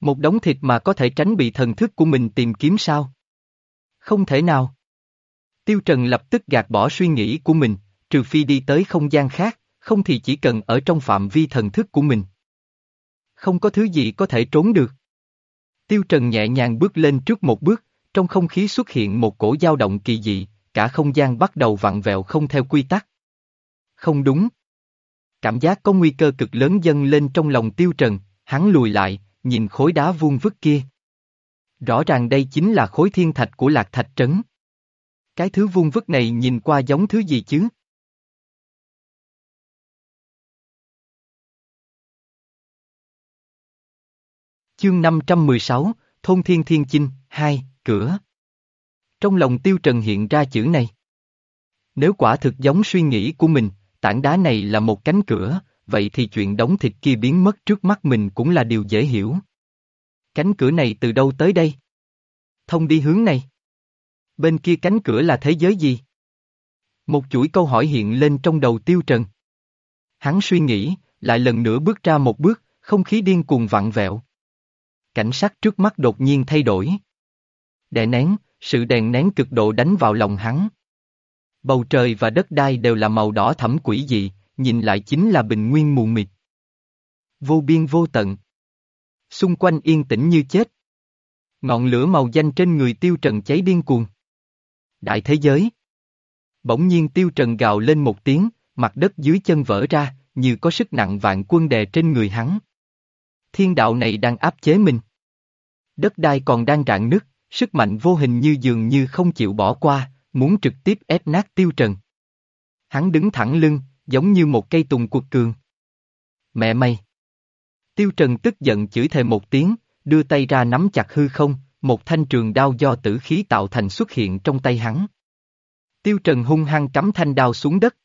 Một đống thịt mà có thể tránh bị thần thức của mình tìm kiếm sao? Không thể nào. Tiêu Trần lập tức gạt bỏ suy nghĩ của mình, trừ phi đi tới không gian khác, không thì chỉ cần ở trong phạm vi thần thức của mình. Không có thứ gì có thể trốn được. Tiêu Trần nhẹ nhàng bước lên trước một bước, trong không khí xuất hiện một cổ dao động kỳ dị, cả không gian bắt đầu vặn vẹo không theo quy tắc. Không đúng. Cảm giác có nguy cơ cực lớn dâng lên trong lòng Tiêu Trần, hắn lùi lại, nhìn khối đá vuông vức kia. Rõ ràng đây chính là khối thiên thạch của lạc thạch trấn. Cái thứ vuông vức này nhìn qua giống thứ gì chứ? Chương 516, Thôn Thiên Thiên Chinh, 2, cửa. Trong lòng Tiêu Trần hiện ra chữ này. Nếu quả thực giống suy nghĩ của mình, tảng đá này là một cánh cửa, vậy thì chuyện đóng thịt kia biến mất trước mắt mình cũng là điều dễ hiểu. Cánh cửa này từ đâu tới đây? Thông đi hướng này. Bên kia cánh cửa là thế giới gì? Một chuỗi câu hỏi hiện lên trong đầu tiêu trần. Hắn suy nghĩ, lại lần nữa bước ra một bước, không khí điên cuồng vặn vẹo. Cảnh sắc trước mắt đột nhiên thay đổi. Đè nén, sự đèn nén cực độ đánh vào lòng hắn. Bầu trời và đất đai đều là màu đỏ thẫm quỷ dị, nhìn lại chính là bình nguyên mù mịt. Vô biên vô tận. Xung quanh yên tĩnh như chết. Ngọn lửa màu danh trên người tiêu trần cháy điên cuồng. Đại thế giới. Bỗng nhiên tiêu trần gào lên một tiếng, mặt đất dưới chân vỡ ra, như có sức nặng vạn quân đè trên người hắn. Thiên đạo này đang áp chế mình. Đất đai còn đang rạn nứt, sức mạnh vô hình như dường như không chịu bỏ qua, muốn trực tiếp ép nát tiêu trần. Hắn đứng thẳng lưng, giống như một cây tùng cuột cường. Mẹ mày! Tiêu Trần tức giận chửi thề một tiếng, đưa tay ra nắm chặt hư không, một thanh trường đao do tử khí tạo thành xuất hiện trong tay hắn. Tiêu Trần hung hăng cắm thanh đao xuống đất.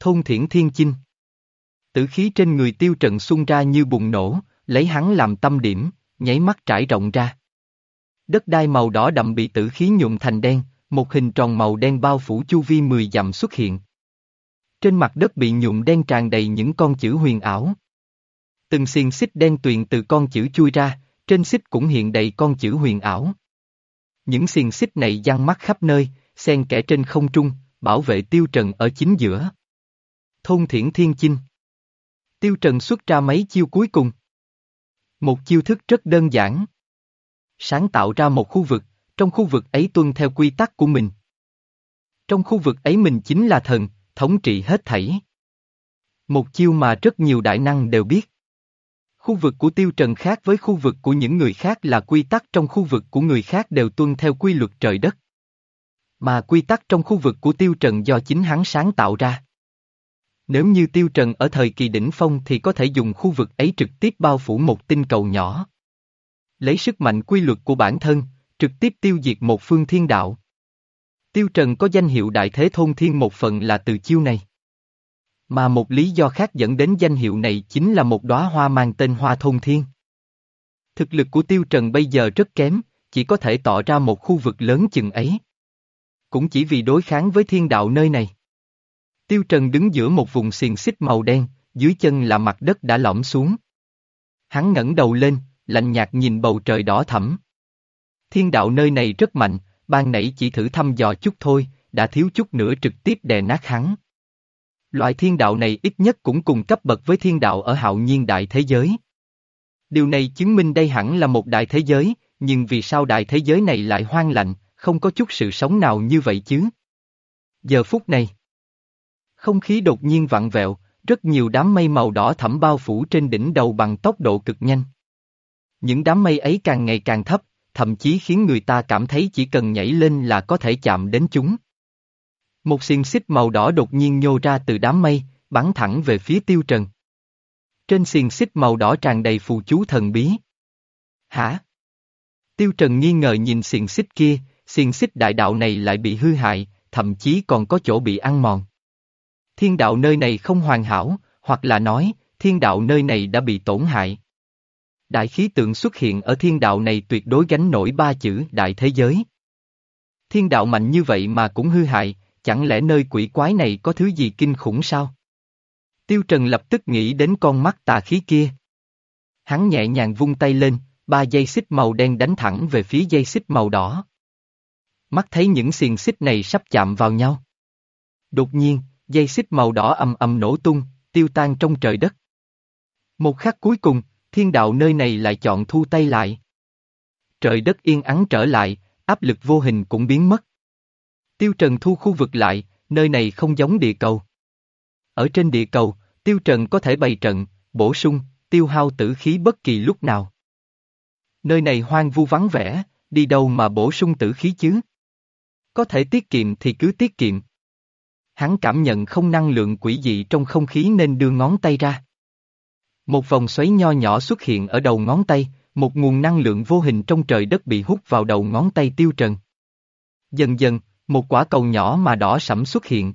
Thôn thiển thiên chinh. Tử khí trên người Tiêu Trần xung ra như bùng nổ, lấy hắn làm tâm điểm, nháy mắt trải rộng ra. Đất đai màu đỏ đậm bị tử khí nhuộm thành đen, một hình tròn màu đen bao phủ chu vi 10 dặm xuất hiện. Trên mặt đất bị nhuộm đen tràn đầy những con chữ huyền ảo. Từng xiên xích đen tuyền từ con chữ chui ra, trên xích cũng hiện đầy con chữ huyền ảo. Những xiên xích này giăng mắt khắp nơi, xen kẽ trên không trung, bảo vệ tiêu trần ở chính giữa. Thôn thiển thiên chinh. Tiêu trần xuất ra mấy chiêu cuối cùng. Một chiêu thức rất đơn giản. Sáng tạo ra một khu vực, trong khu vực ấy tuân theo quy tắc của mình. Trong khu vực ấy mình chính là thần, thống trị hết thảy. Một chiêu mà rất nhiều đại năng đều biết. Khu vực của tiêu trần khác với khu vực của những người khác là quy tắc trong khu vực của người khác đều tuân theo quy luật trời đất. Mà quy tắc trong khu vực của tiêu trần do chính hắn sáng tạo ra. Nếu như tiêu trần ở thời kỳ đỉnh phong thì có thể dùng khu vực ấy trực tiếp bao phủ một tinh cầu nhỏ. Lấy sức mạnh quy luật của bản thân, trực tiếp tiêu diệt một phương thiên đạo. Tiêu Trần có danh hiệu Đại Thế Thôn Thiên một phần là từ chiêu này. Mà một lý do khác dẫn đến danh hiệu này chính là một đóa hoa mang tên Hoa Thôn Thiên. Thực lực của Tiêu Trần bây giờ rất kém, chỉ có thể tỏ ra một khu vực lớn chừng ấy. Cũng chỉ vì đối kháng với thiên đạo nơi này. Tiêu Trần đứng giữa một vùng xiềng xích màu đen, dưới chân là mặt đất đã lõm xuống. Hắn ngẩng đầu lên, lạnh nhạt nhìn bầu trời đỏ thẫm. Thiên đạo nơi này rất mạnh, ban nãy chỉ thử thăm dò chút thôi, đã thiếu chút nữa trực tiếp đè nát hắn. Loại thiên đạo này ít nhất cũng cùng cấp bậc với thiên đạo ở hạo nhiên đại thế giới. Điều này chứng minh đây hẳn là một đại thế giới, nhưng vì sao đại thế giới này lại hoang lạnh, không có chút sự sống nào như vậy chứ? Giờ phút này, không khí đột nhiên vặn vẹo, rất nhiều đám mây màu đỏ thẫm bao phủ trên đỉnh đầu bằng tốc độ cực nhanh. những đám mây ấy càng ngày càng thấp, thậm chí khiến người ta cảm thấy chỉ cần nhảy lên là có thể chạm đến chúng. Một xiềng xích màu đỏ đột nhiên nhô ra từ đám mây, bắn thẳng về phía tiêu trần. Trên xiềng xích màu đỏ tràn đầy phù chú thần bí. Hả? Tiêu trần nghi ngờ nhìn xiềng xích kia, xiềng xích đại đạo này lại bị hư hại, thậm chí còn có chỗ bị ăn mòn. Thiên đạo nơi này không hoàn hảo, hoặc là nói, thiên đạo nơi này đã bị tổn hại. Đại khí tượng xuất hiện ở thiên đạo này tuyệt đối gánh nổi ba chữ đại thế giới. Thiên đạo mạnh như vậy mà cũng hư hại, chẳng lẽ nơi quỷ quái này có thứ gì kinh khủng sao? Tiêu Trần lập tức nghĩ đến con mắt tà khí kia. Hắn nhẹ nhàng vung tay lên, ba dây xích màu đen đánh thẳng về phía dây xích màu đỏ. Mắt thấy những xiềng xích này sắp chạm vào nhau. Đột nhiên, dây xích màu đỏ ầm ầm nổ tung, tiêu tan trong trời đất. Một khắc cuối cùng, thiên đạo nơi này lại chọn thu tay lại. Trời đất yên ắng trở lại, áp lực vô hình cũng biến mất. Tiêu Trần thu khu vực lại, nơi này không giống địa cầu. Ở trên địa cầu, Tiêu Trần có thể bày trận, bổ sung, tiêu hao tử khí bất kỳ lúc nào. Nơi này hoang vu vắng vẻ, đi đâu mà bổ sung tử khí chứ? Có thể tiết kiệm thì cứ tiết kiệm. Hắn cảm nhận không năng lượng quỷ dị trong không khí nên đưa ngón tay ra. Một vòng xoáy nho nhỏ xuất hiện ở đầu ngón tay, một nguồn năng lượng vô hình trong trời đất bị hút vào đầu ngón tay tiêu trần. Dần dần, một quả cầu nhỏ mà đỏ sẫm xuất hiện.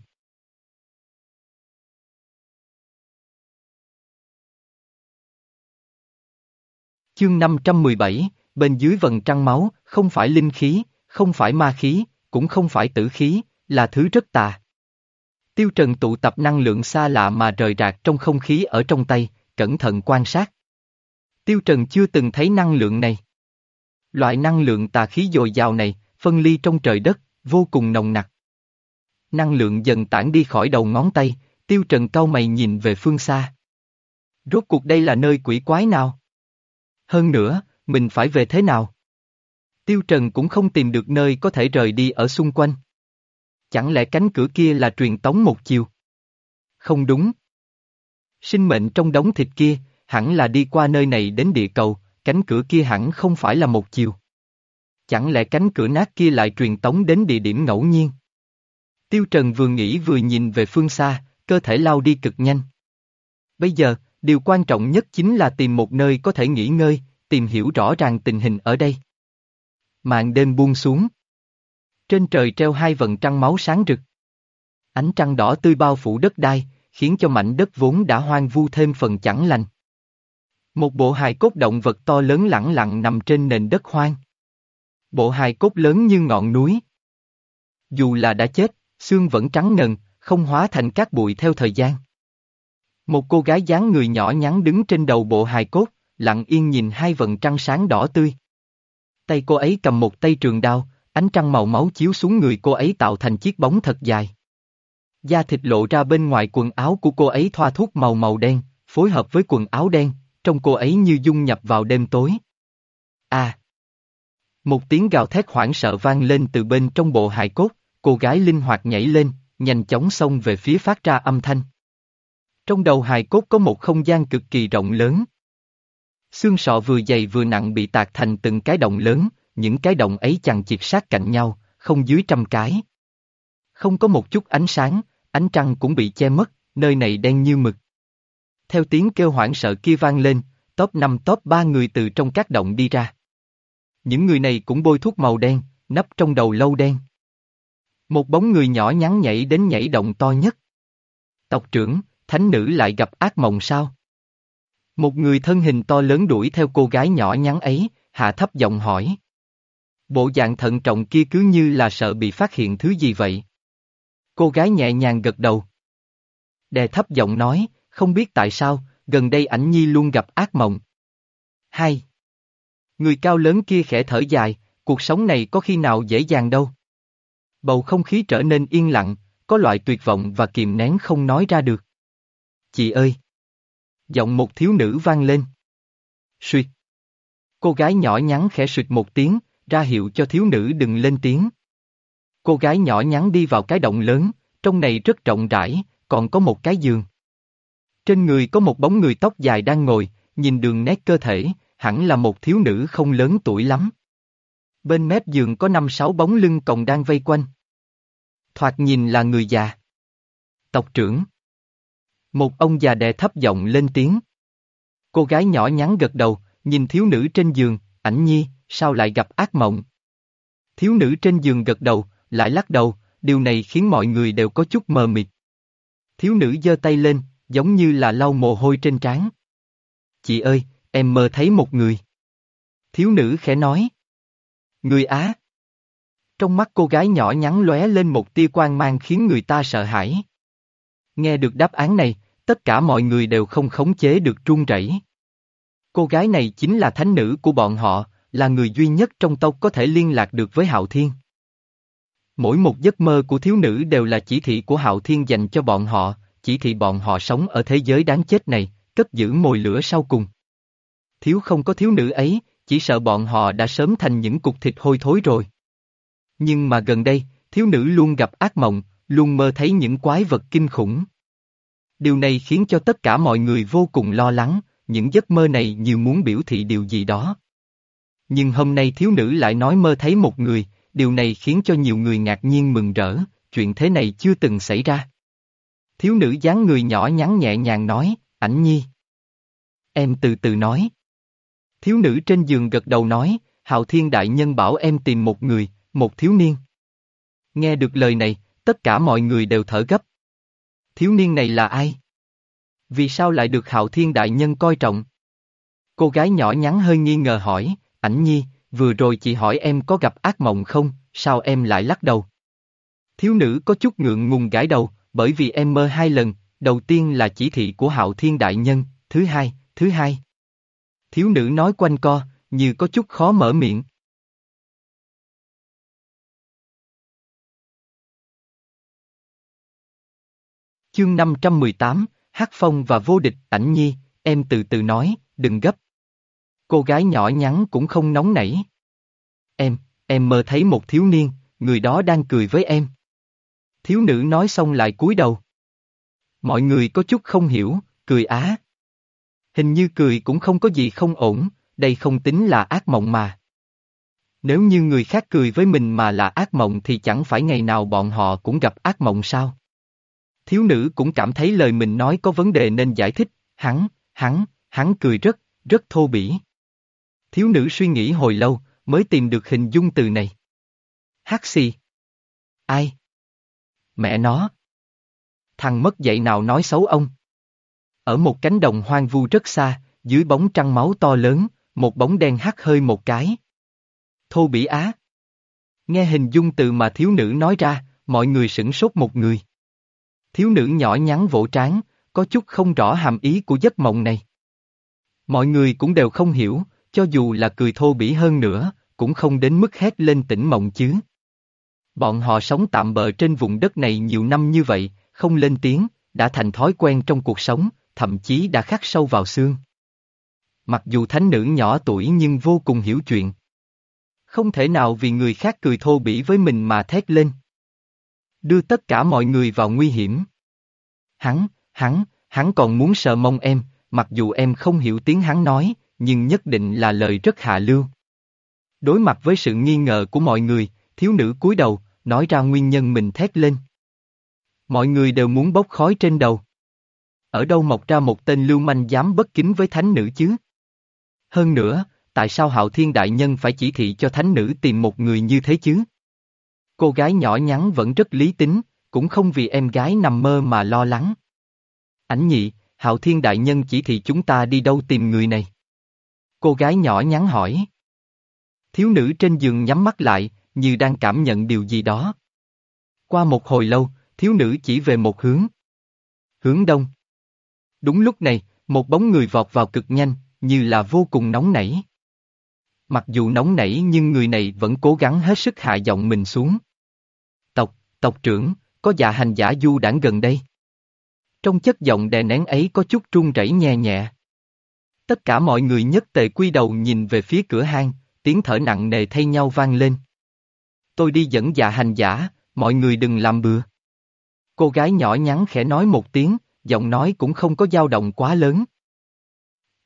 Chương 517, bên dưới vần trăng máu, không phải linh khí, không phải ma khí, cũng không phải tử khí, là thứ rất tà. Tiêu Trần tụ tập năng lượng xa lạ mà rời rạc trong không khí ở trong tay, cẩn thận quan sát. Tiêu Trần chưa từng thấy năng lượng này. Loại năng lượng tà khí dồi dào này, phân ly trong trời đất, vô cùng nồng nặc. Năng lượng dần tản đi khỏi đầu ngón tay, Tiêu Trần cau mày nhìn về phương xa. Rốt cuộc đây là nơi quỷ quái nào? Hơn nữa, mình phải về thế nào? Tiêu Trần cũng không tìm được nơi có thể rời đi ở xung quanh. Chẳng lẽ cánh cửa kia là truyền tống một chiều? Không đúng. Sinh mệnh trong đống thịt kia, hẳn là đi qua nơi này đến địa cầu, cánh cửa kia hẳn không phải là một chiều. Chẳng lẽ cánh cửa nát kia lại truyền tống đến địa điểm ngẫu nhiên? Tiêu Trần vừa nghĩ vừa nhìn về phương xa, cơ thể lao đi cực nhanh. Bây giờ, điều quan trọng nhất chính là tìm một nơi có thể nghỉ ngơi, tìm hiểu rõ ràng tình hình ở đây. Màn đêm buông xuống. Trên trời treo hai vần trăng máu sáng rực. Ánh trăng đỏ tươi bao phủ đất đai, khiến cho mảnh đất vốn đã hoang vu thêm phần chẳng lành. Một bộ hài cốt động vật to lớn lẳng lặng nằm trên nền đất hoang. Bộ hài cốt lớn như ngọn núi. Dù là đã chết, xương vẫn trắng ngần, không hóa thành cát bụi theo thời gian. Một cô gái dáng người nhỏ nhắn đứng trên đầu bộ hài cốt, lặng yên nhìn hai vần trăng sáng đỏ tươi. Tay cô ấy cầm một tay trường đao, ánh trăng màu máu chiếu xuống người cô ấy tạo thành chiếc bóng thật dài. Da thịt lộ ra bên ngoài quần áo của cô ấy thoa thuốc màu màu đen, phối hợp với quần áo đen, trong cô ấy như dung nhập vào đêm tối. À! Một tiếng gào thét hoảng sợ vang lên từ bên trong bộ hài cốt, cô gái linh hoạt nhảy lên, nhanh chóng xông về phía phát ra âm thanh. Trong đầu hài cốt có một không gian cực kỳ rộng lớn. Xương sọ vừa dày vừa nặng bị tạc thành từng cái động lớn, những cái động ấy chằng chịt sát cạnh nhau, không dưới trăm cái. Không có một chút ánh sáng, ánh trăng cũng bị che mất, nơi này đen như mực. Theo tiếng kêu hoảng sợ kia vang lên, top 5 top 3 người từ trong các động đi ra. Những người này cũng bôi thuốc màu đen, nắp trong đầu lâu đen. Một bóng người nhỏ nhắn nhảy đến nhảy động to nhất. Tộc trưởng, thánh nữ lại gặp ác mộng sao? Một người thân hình to lớn đuổi theo cô gái nhỏ nhắn ấy, hạ thấp giọng hỏi. Bộ dạng thận trọng kia cứ như là sợ bị phát hiện thứ gì vậy. Cô gái nhẹ nhàng gật đầu. Đè thấp giọng nói, không biết tại sao, gần đây ảnh nhi luôn gặp ác mộng. Hai. Người cao lớn kia khẽ thở dài, cuộc sống này có khi nào dễ dàng đâu. Bầu không khí trở nên yên lặng, có loại tuyệt vọng và kìm nén không nói ra được. Chị ơi! Giọng một thiếu nữ vang lên. Suyệt. Cô gái nhỏ nhắn khẽ suyệt một tiếng, ra hiệu cho thiếu nữ đừng lên tiếng. Cô gái nhỏ nhắn đi vào cái động lớn, trong này rất rộng rãi, còn có một cái giường. Trên người có một bóng người tóc dài đang ngồi, nhìn đường nét cơ thể, hẳn là một thiếu nữ không lớn tuổi lắm. Bên mép giường có năm sáu bóng lưng còng đang vây quanh. Thoạt nhìn là người già. Tộc trưởng. Một ông già đè thấp giọng lên tiếng. Cô gái nhỏ nhắn gật đầu, nhìn thiếu nữ trên giường, ảnh nhi, sao lại gặp ác mộng? Thiếu nữ trên giường gật đầu, lại lắc đầu, điều này khiến mọi người đều có chút mờ mịt. Thiếu nữ giơ tay lên, giống như là lau mồ hôi trên trán. Chị ơi, em mơ thấy một người. Thiếu nữ khẽ nói. Người Á. Trong mắt cô gái nhỏ nhắn lóe lên một tia quang mang khiến người ta sợ hãi. Nghe được đáp án này, tất cả mọi người đều không khống chế được run rẩy. Cô gái này chính là thánh nữ của bọn họ, là người duy nhất trong tộc có thể liên lạc được với Hạo Thiên. Mỗi một giấc mơ của thiếu nữ đều là chỉ thị của Hạo Thiên dành cho bọn họ, chỉ thị bọn họ sống ở thế giới đáng chết này, cất giữ mồi lửa sau cùng. Thiếu không có thiếu nữ ấy, chỉ sợ bọn họ đã sớm thành những cục thịt hôi thối rồi. Nhưng mà gần đây, thiếu nữ luôn gặp ác mộng, luôn mơ thấy những quái vật kinh khủng. Điều này khiến cho tất cả mọi người vô cùng lo lắng, những giấc mơ này như muốn biểu thị điều gì đó. Nhưng hôm nay thiếu nữ lại nói mơ thấy một người, điều này khiến cho nhiều người ngạc nhiên mừng rỡ, chuyện thế này chưa từng xảy ra. Thiếu nữ dáng người nhỏ nhắn nhẹ nhàng nói, ảnh nhi. Em từ từ nói. Thiếu nữ trên giường gật đầu nói, Hạo Thiên Đại Nhân bảo em tìm một người, một thiếu niên. Nghe được lời này, tất cả mọi người đều thở gấp. Thiếu niên này là ai? Vì sao lại được Hạo Thiên Đại Nhân coi trọng? Cô gái nhỏ nhắn hơi nghi ngờ hỏi, ảnh nhi, vừa rồi chị hỏi em có gặp ác mộng không, sao em lại lắc đầu? Thiếu nữ có chút ngượng ngùng gãi đầu, bởi vì em mơ hai lần, đầu tiên là chỉ thị của Hạo Thiên Đại Nhân, thứ hai, thứ hai. Thiếu nữ nói quanh co, như có chút khó mở miệng. Chương 518, Hát Phong và Vô Địch, ảnh nhi, em từ từ nói, đừng gấp. Cô gái nhỏ nhắn cũng không nóng nảy. Em, em mơ thấy một thiếu niên, người đó đang cười với em. Thiếu nữ nói xong lại cúi đầu. Mọi người có chút không hiểu, cười á. Hình như cười cũng không có gì không ổn, đây không tính là ác mộng mà. Nếu như người khác cười với mình mà là ác mộng thì chẳng phải ngày nào bọn họ cũng gặp ác mộng sao? Thiếu nữ cũng cảm thấy lời mình nói có vấn đề nên giải thích, hắn, hắn, hắn cười rất, rất thô bỉ. Thiếu nữ suy nghĩ hồi lâu, mới tìm được hình dung từ này. Hát xì. Ai? Mẹ nó. Thằng mất dạy nào nói xấu ông? Ở một cánh đồng hoang vu rất xa, dưới bóng trăng máu to lớn, một bóng đen hắt hơi một cái. Thô bỉ á. Nghe hình dung từ mà thiếu nữ nói ra, mọi người sửng sốt một người. Thiếu nữ nhỏ nhắn vỗ trán, có chút không rõ hàm ý của giấc mộng này. Mọi người cũng đều không hiểu, cho dù là cười thô bỉ hơn nữa, cũng không đến mức hét lên tỉnh mộng chứ. Bọn họ sống tạm bợ trên vùng đất này nhiều năm như vậy, không lên tiếng, đã thành thói quen trong cuộc sống, thậm chí đã khắc sâu vào xương. Mặc dù thánh nữ nhỏ tuổi nhưng vô cùng hiểu chuyện. Không thể nào vì người khác cười thô bỉ với mình mà thét lên. Đưa tất cả mọi người vào nguy hiểm. Hắn, hắn, hắn còn muốn sợ mong em, mặc dù em không hiểu tiếng hắn nói, nhưng nhất định là lời rất hạ lưu. Đối mặt với sự nghi ngờ của mọi người, thiếu nữ cúi đầu, nói ra nguyên nhân mình thét lên. Mọi người đều muốn bốc khói trên đầu. Ở đâu mọc ra một tên lưu manh dám bất kính với thánh nữ chứ? Hơn nữa, tại sao Hạo Thiên Đại Nhân phải chỉ thị cho thánh nữ tìm một người như thế chứ? Cô gái nhỏ nhắn vẫn rất lý tính, cũng không vì em gái nằm mơ mà lo lắng. Ảnh nhị, Hạo Thiên Đại Nhân chỉ thị chúng ta đi đâu tìm người này? Cô gái nhỏ nhắn hỏi. Thiếu nữ trên giường nhắm mắt lại, như đang cảm nhận điều gì đó. Qua một hồi lâu, thiếu nữ chỉ về một hướng. Hướng đông. Đúng lúc này, một bóng người vọt vào cực nhanh, như là vô cùng nóng nảy. Mặc dù nóng nảy nhưng người này vẫn cố gắng hết sức hạ giọng mình xuống. Tộc, tộc trưởng, có dạ hành giả du đảng gần đây. Trong chất giọng đè nén ấy có chút run rẩy nhẹ nhẹ. Tất cả mọi người nhất tề quy đầu nhìn về phía cửa hang, tiếng thở nặng nề thay nhau vang lên. Tôi đi dẫn dạ hành giả, mọi người đừng làm bừa. Cô gái nhỏ nhắn khẽ nói một tiếng, giọng nói cũng không có dao động quá lớn.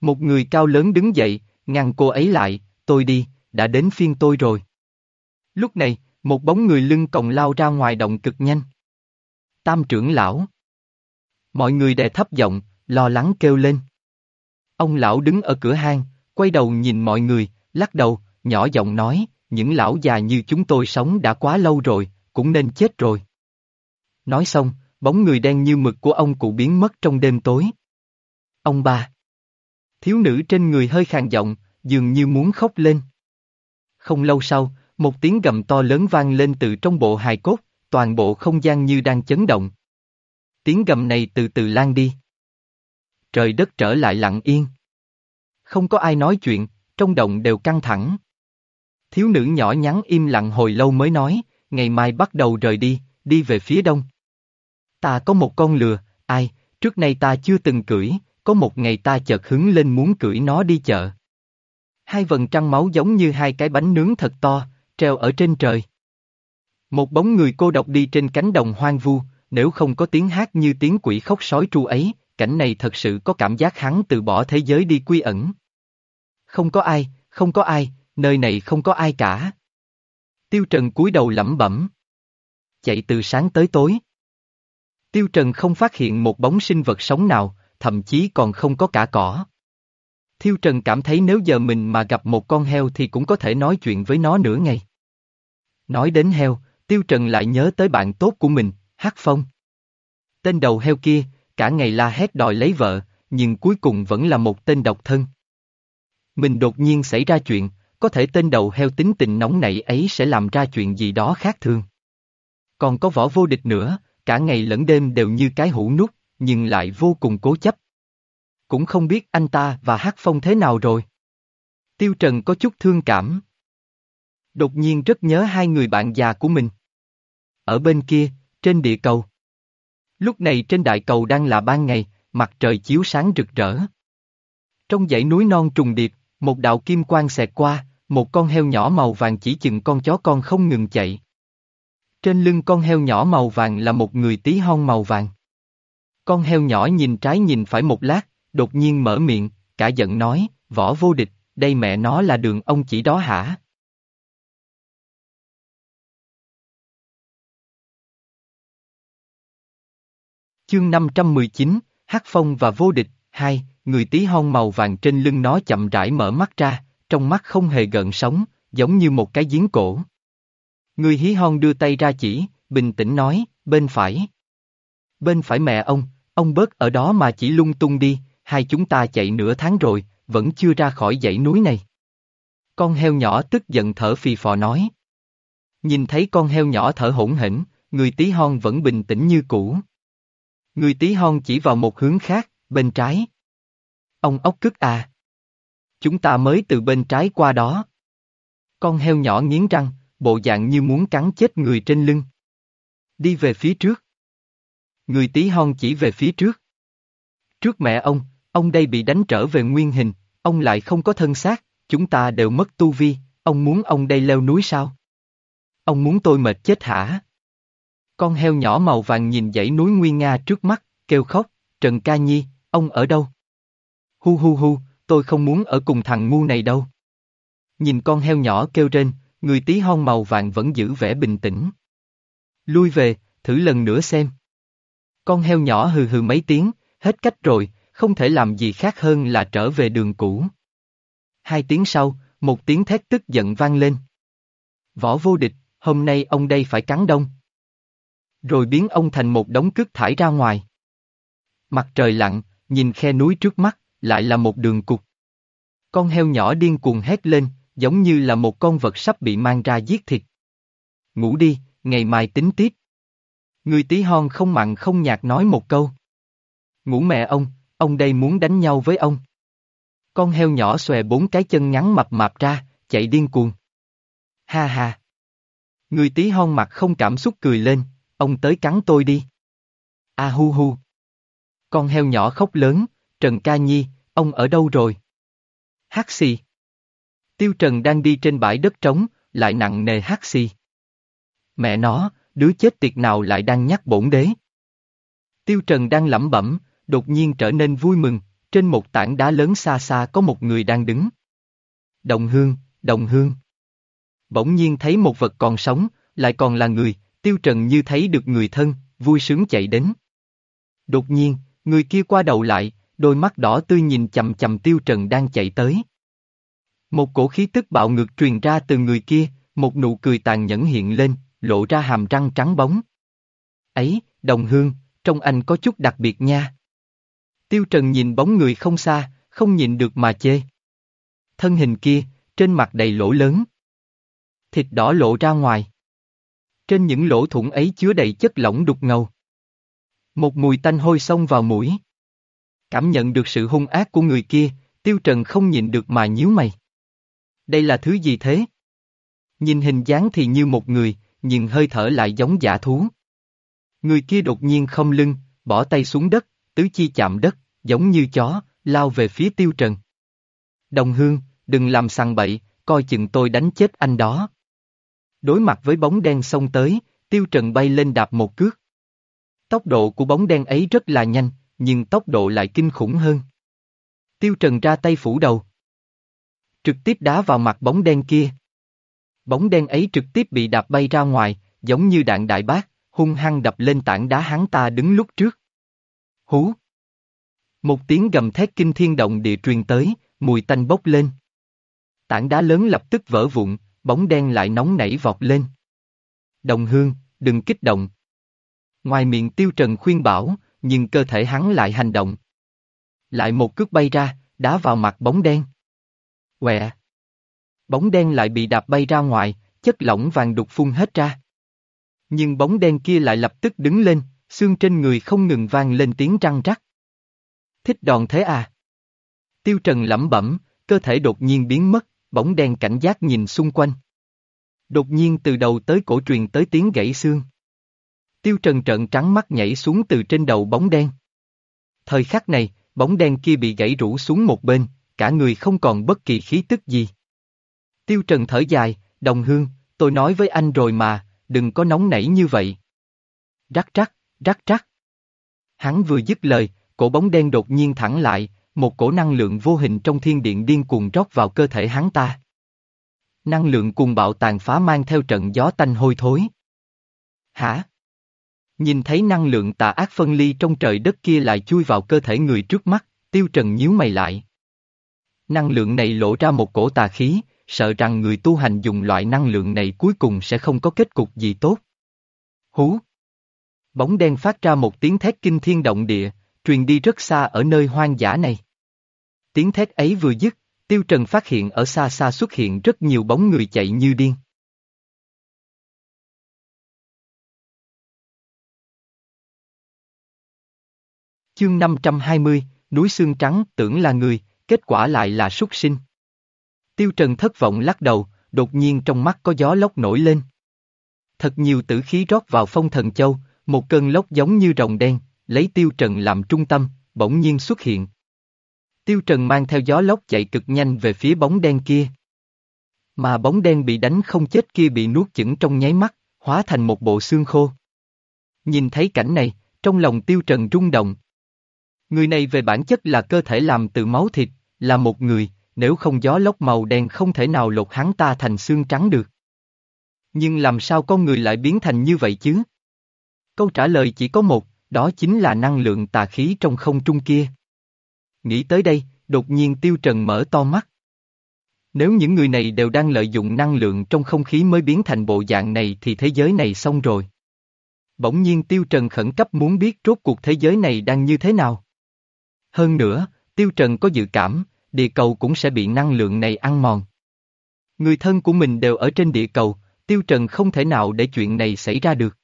Một người cao lớn đứng dậy, ngăn cô ấy lại, tôi đi, đã đến phiên tôi rồi. Lúc này, một bóng người lưng còng lao ra ngoài động cực nhanh. Tam trưởng lão. Mọi người đè thấp giọng, lo lắng kêu lên. Ông lão đứng ở cửa hang, quay đầu nhìn mọi người, lắc đầu, nhỏ giọng nói, những lão già như chúng tôi sống đã quá lâu rồi, cũng nên chết rồi. Nói xong, bóng người đen như mực của ông cụ biến mất trong đêm tối. Ông ba. Thiếu nữ trên người hơi khàn giọng, dường như muốn khóc lên. Không lâu sau, một tiếng gầm to lớn vang lên từ trong bộ hài cốt, toàn bộ không gian như đang chấn động. Tiếng gầm này từ từ lan đi. Trời đất trở lại lặng yên. Không có ai nói chuyện, trong động đều căng thẳng. Thiếu nữ nhỏ nhắn im lặng hồi lâu mới nói, ngày mai bắt đầu rời đi, đi về phía đông. Ta có một con lừa, ai, trước nay ta chưa từng cưỡi, có một ngày ta chợt hứng lên muốn cưỡi nó đi chợ. Hai vần trăng máu giống như hai cái bánh nướng thật to, treo ở trên trời. Một bóng người cô độc đi trên cánh đồng hoang vu, nếu không có tiếng hát như tiếng quỷ khóc sói tru ấy, cảnh này thật sự có cảm giác hắn từ bỏ thế giới đi quy ẩn. Không có ai, không có ai, nơi này không có ai cả. Tiêu Trần cúi đầu lẩm bẩm. Chạy từ sáng tới tối. Tiêu Trần không phát hiện một bóng sinh vật sống nào, thậm chí còn không có cả cỏ. Tiêu Trần cảm thấy nếu giờ mình mà gặp một con heo thì cũng có thể nói chuyện với nó nửa ngày. Nói đến heo, Tiêu Trần lại nhớ tới bạn tốt của mình, Hắc Phong. Tên đầu heo kia, cả ngày la hét đòi lấy vợ, nhưng cuối cùng vẫn là một tên độc thân. Mình đột nhiên xảy ra chuyện, có thể tên đầu heo tính tình nóng nảy ấy sẽ làm ra chuyện gì đó khác thường. Còn có võ vô địch nữa, cả ngày lẫn đêm đều như cái hũ nút, nhưng lại vô cùng cố chấp. Cũng không biết anh ta và Hát Phong thế nào rồi. Tiêu Trần có chút thương cảm. Đột nhiên rất nhớ hai người bạn già của mình. Ở bên kia, trên địa cầu. Lúc này trên đại cầu đang là ban ngày, mặt trời chiếu sáng rực rỡ. Trong dãy núi non trùng điệp, một đạo kim quang xẹt qua, một con heo nhỏ màu vàng chỉ chừng con chó con không ngừng chạy. Trên lưng con heo nhỏ màu vàng là một người tí hon màu vàng. Con heo nhỏ nhìn trái nhìn phải một lát, đột nhiên mở miệng, cả giận nói, võ vô địch, đây mẹ nó là đường ông chỉ đó hả? Chương 519, hát Phong và Vô Địch, hai, người tí hon màu vàng trên lưng nó chậm rãi mở mắt ra, trong mắt không hề gợn sóng, giống như một cái giếng cổ. Người hí hon đưa tay ra chỉ, bình tĩnh nói, bên phải. Bên phải mẹ ông, ông bớt ở đó mà chỉ lung tung đi, hai chúng ta chạy nửa tháng rồi, vẫn chưa ra khỏi dãy núi này. Con heo nhỏ tức giận thở phì phò nói. Nhìn thấy con heo nhỏ thở hỗn hển, người tí hon vẫn bình tĩnh như cũ. Người tí hon chỉ vào một hướng khác, bên trái. Ông ốc cức à. Chúng ta mới từ bên trái qua đó. Con heo nhỏ nghiến răng, bộ dạng như muốn cắn chết người trên lưng. Đi về phía trước. Người tí hon chỉ về phía trước. Trước mẹ ông, ông đây bị đánh trở về nguyên hình, ông lại không có thân xác, chúng ta đều mất tu vi, ông muốn ông đây leo núi sao? Ông muốn tôi mệt chết hả? Con heo nhỏ màu vàng nhìn dãy núi nguy nga trước mắt, kêu khóc, Trần Ca Nhi, ông ở đâu? Hu hu hu, tôi không muốn ở cùng thằng ngu này đâu. Nhìn con heo nhỏ kêu trên, người tí hon màu vàng vẫn giữ vẻ bình tĩnh. Lui về, thử lần nữa xem. Con heo nhỏ hừ hừ mấy tiếng, hết cách rồi, không thể làm gì khác hơn là trở về đường cũ. Hai tiếng sau, một tiếng thét tức giận vang lên. Võ vô địch, hôm nay ông đây phải cắn đông. Rồi biến ông thành một đống cước thải ra ngoài. Mặt trời lặn, nhìn khe núi trước mắt, lại là một đường cục. Con heo nhỏ điên cuồng hét lên, giống như là một con vật sắp bị mang ra giết thịt. Ngủ đi, ngày mai tính tiếp. Người tí hon không mặn không nhạt nói một câu. Ngủ mẹ ông, ông đây muốn đánh nhau với ông. Con heo nhỏ xòe bốn cái chân ngắn mập mạp ra, chạy điên cuồng. Ha ha. Người tí hon mặt không cảm xúc cười lên, ông tới cắn tôi đi. A hu hu. Con heo nhỏ khóc lớn, Trần Ca Nhi, ông ở đâu rồi? Hát xì. Tiêu Trần đang đi trên bãi đất trống, lại nặng nề hát xì. Mẹ nó, đứa chết tiệt nào lại đang nhắc bổn đế. Tiêu Trần đang lẩm bẩm, đột nhiên trở nên vui mừng, trên một tảng đá lớn xa xa có một người đang đứng. đồng hương, đồng hương. Bỗng nhiên thấy một vật còn sống, lại còn là người, tiêu trần như thấy được người thân, vui sướng chạy đến. Đột nhiên, người kia qua đầu lại, đôi mắt đỏ tươi nhìn chầm chầm tiêu trần đang chạy tới. Một cổ khí tức bạo ngược truyền ra từ người kia, một nụ cười tàn nhẫn hiện lên, lộ ra hàm răng trắng bóng. Ấy, đồng hương, trong anh có chút đặc biệt nha. Tiêu Trần nhìn bóng người không xa, không nhìn được mà chê. Thân hình kia, trên mặt đầy lỗ lớn. Thịt đỏ lộ ra ngoài. Trên những lỗ thủng ấy chứa đầy chất lỏng đục ngầu. Một mùi tanh hôi xông vào mũi. Cảm nhận được sự hung ác của người kia, Tiêu Trần không nhìn được mà nhíu mày. Đây là thứ gì thế? Nhìn hình dáng thì như một người, nhưng hơi thở lại giống giả thú. Người kia đột nhiên không lưng, bỏ tay xuống đất, tứ chi chạm đất, giống như chó, lao về phía tiêu trần. Đồng hương, đừng làm sằng bậy, coi chừng tôi đánh chết anh đó. Đối mặt với bóng đen xông tới, tiêu trần bay lên đạp một cước. Tốc độ của bóng đen ấy rất là nhanh, nhưng tốc độ lại kinh khủng hơn. Tiêu trần ra tay phủ đầu. Trực tiếp đá vào mặt bóng đen kia. Bóng đen ấy trực tiếp bị đạp bay ra ngoài, giống như đạn đại bác, hung hăng đập lên tảng đá hắn ta đứng lúc trước. Hú! Một tiếng gầm thét kinh thiên động địa truyền tới, mùi tanh bốc lên. Tảng đá lớn lập tức vỡ vụn, bóng đen lại nóng nảy vọt lên. Đồng hương, đừng kích động. Ngoài miệng tiêu trần khuyên bảo, nhưng cơ thể hắn lại hành động. Lại một cước bay ra, đá vào mặt bóng đen. Quẹ! Bóng đen lại bị đạp bay ra ngoài, chất lỏng vàng đục phun hết ra. Nhưng bóng đen kia lại lập tức đứng lên, xương trên người không ngừng vang lên tiếng răng rắc. Thích đòn thế à? Tiêu Trần lẩm bẩm, cơ thể đột nhiên biến mất, bóng đen cảnh giác nhìn xung quanh. Đột nhiên từ đầu tới cổ truyền tới tiếng gãy xương. Tiêu Trần trợn trắng mắt nhảy xuống từ trên đầu bóng đen. Thời khắc này, bóng đen kia bị gãy rũ xuống một bên, cả người không còn bất kỳ khí tức gì. Tiêu Trần thở dài, đồng hương, tôi nói với anh rồi mà, đừng có nóng nảy như vậy. Rắc rắc, rắc rắc. Hắn vừa dứt lời, cổ bóng đen đột nhiên thẳng lại, một cổ năng lượng vô hình trong thiên điện điên cuồng rót vào cơ thể hắn ta. Năng lượng cuồng bạo tàn phá mang theo trận gió tanh hôi thối. Hả? Nhìn thấy năng lượng tà ác phân ly trong trời đất kia lại chui vào cơ thể người trước mắt, tiêu trần nhíu mày lại. Năng lượng này lộ ra một cổ tà khí, sợ rằng người tu hành dùng loại năng lượng này cuối cùng sẽ không có kết cục gì tốt. Hú! Bóng đen phát ra một tiếng thét kinh thiên động địa, truyền đi rất xa ở nơi hoang dã này. Tiếng thét ấy vừa dứt, Tiêu Trần phát hiện ở xa xa xuất hiện rất nhiều bóng người chạy như điên. Chương 520, núi xương trắng tưởng là người, kết quả lại là súc sinh. Tiêu Trần thất vọng lắc đầu, đột nhiên trong mắt có gió lốc nổi lên. Thật nhiều tử khí rót vào phong thần châu, một cơn lốc giống như rồng đen, lấy Tiêu Trần làm trung tâm, bỗng nhiên xuất hiện. Tiêu Trần mang theo gió lốc chạy cực nhanh về phía bóng đen kia. Mà bóng đen bị đánh không chết kia bị nuốt chửng trong nháy mắt, hóa thành một bộ xương khô. Nhìn thấy cảnh này, trong lòng Tiêu Trần rung động. Người này về bản chất là cơ thể làm từ máu thịt, là một người, nếu không gió lốc màu đen không thể nào lột hắn ta thành xương trắng được. Nhưng làm sao con người lại biến thành như vậy chứ? Câu trả lời chỉ có một, đó chính là năng lượng tà khí trong không trung kia. Nghĩ tới đây, đột nhiên Tiêu Trần mở to mắt. Nếu những người này đều đang lợi dụng năng lượng trong không khí mới biến thành bộ dạng này thì thế giới này xong rồi. Bỗng nhiên Tiêu Trần khẩn cấp muốn biết rốt cuộc thế giới này đang như thế nào. Hơn nữa, Tiêu Trần có dự cảm, địa cầu cũng sẽ bị năng lượng này ăn mòn. Người thân của mình đều ở trên địa cầu, Tiêu Trần không thể nào để chuyện này xảy ra được.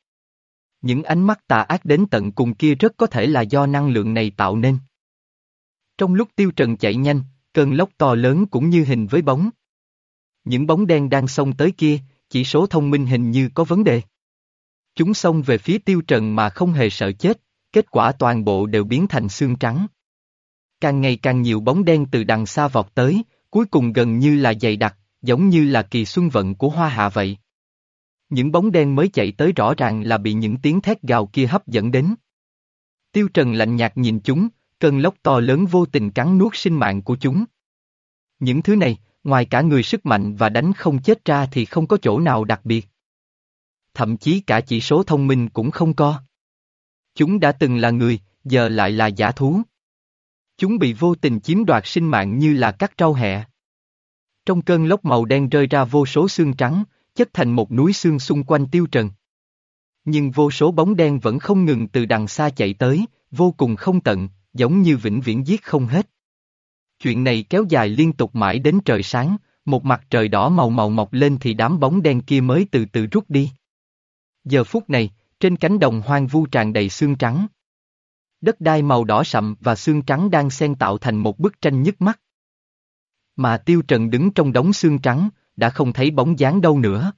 Những ánh mắt tà ác đến tận cùng kia rất có thể là do năng lượng này tạo nên. Trong lúc Tiêu Trần chạy nhanh, cơn lốc to lớn cũng như hình với bóng. Những bóng đen đang xông tới kia, chỉ số thông minh hình như có vấn đề. Chúng xông về phía Tiêu Trần mà không hề sợ chết, kết quả toàn bộ đều biến thành xương trắng. Càng ngày càng nhiều bóng đen từ đằng xa vọt tới, cuối cùng gần như là dày đặc, giống như là kỳ xuân vận của hoa hạ vậy. Những bóng đen mới chạy tới rõ ràng là bị những tiếng thét gào kia hấp dẫn đến. Tiêu Trần lạnh nhạt nhìn chúng, cơn lốc to lớn vô tình cắn nuốt sinh mạng của chúng. Những thứ này, ngoài cả người sức mạnh và đánh không chết ra thì không có chỗ nào đặc biệt. Thậm chí cả chỉ số thông minh cũng không có. Chúng đã từng là người, giờ lại là giả thú. Chúng bị vô tình chiếm đoạt sinh mạng như là cắt rau hẹ. Trong cơn lốc màu đen rơi ra vô số xương trắng, chất thành một núi xương xung quanh tiêu trần. Nhưng vô số bóng đen vẫn không ngừng từ đằng xa chạy tới, vô cùng không tận, giống như vĩnh viễn giết không hết. Chuyện này kéo dài liên tục mãi đến trời sáng, một mặt trời đỏ màu màu mọc lên thì đám bóng đen kia mới từ từ rút đi. Giờ phút này, trên cánh đồng hoang vu tràn đầy xương trắng. Đất đai màu đỏ sậm và xương trắng đang xen tạo thành một bức tranh nhức mắt. Mà Tiêu Trần đứng trong đống xương trắng, đã không thấy bóng dáng đâu nữa.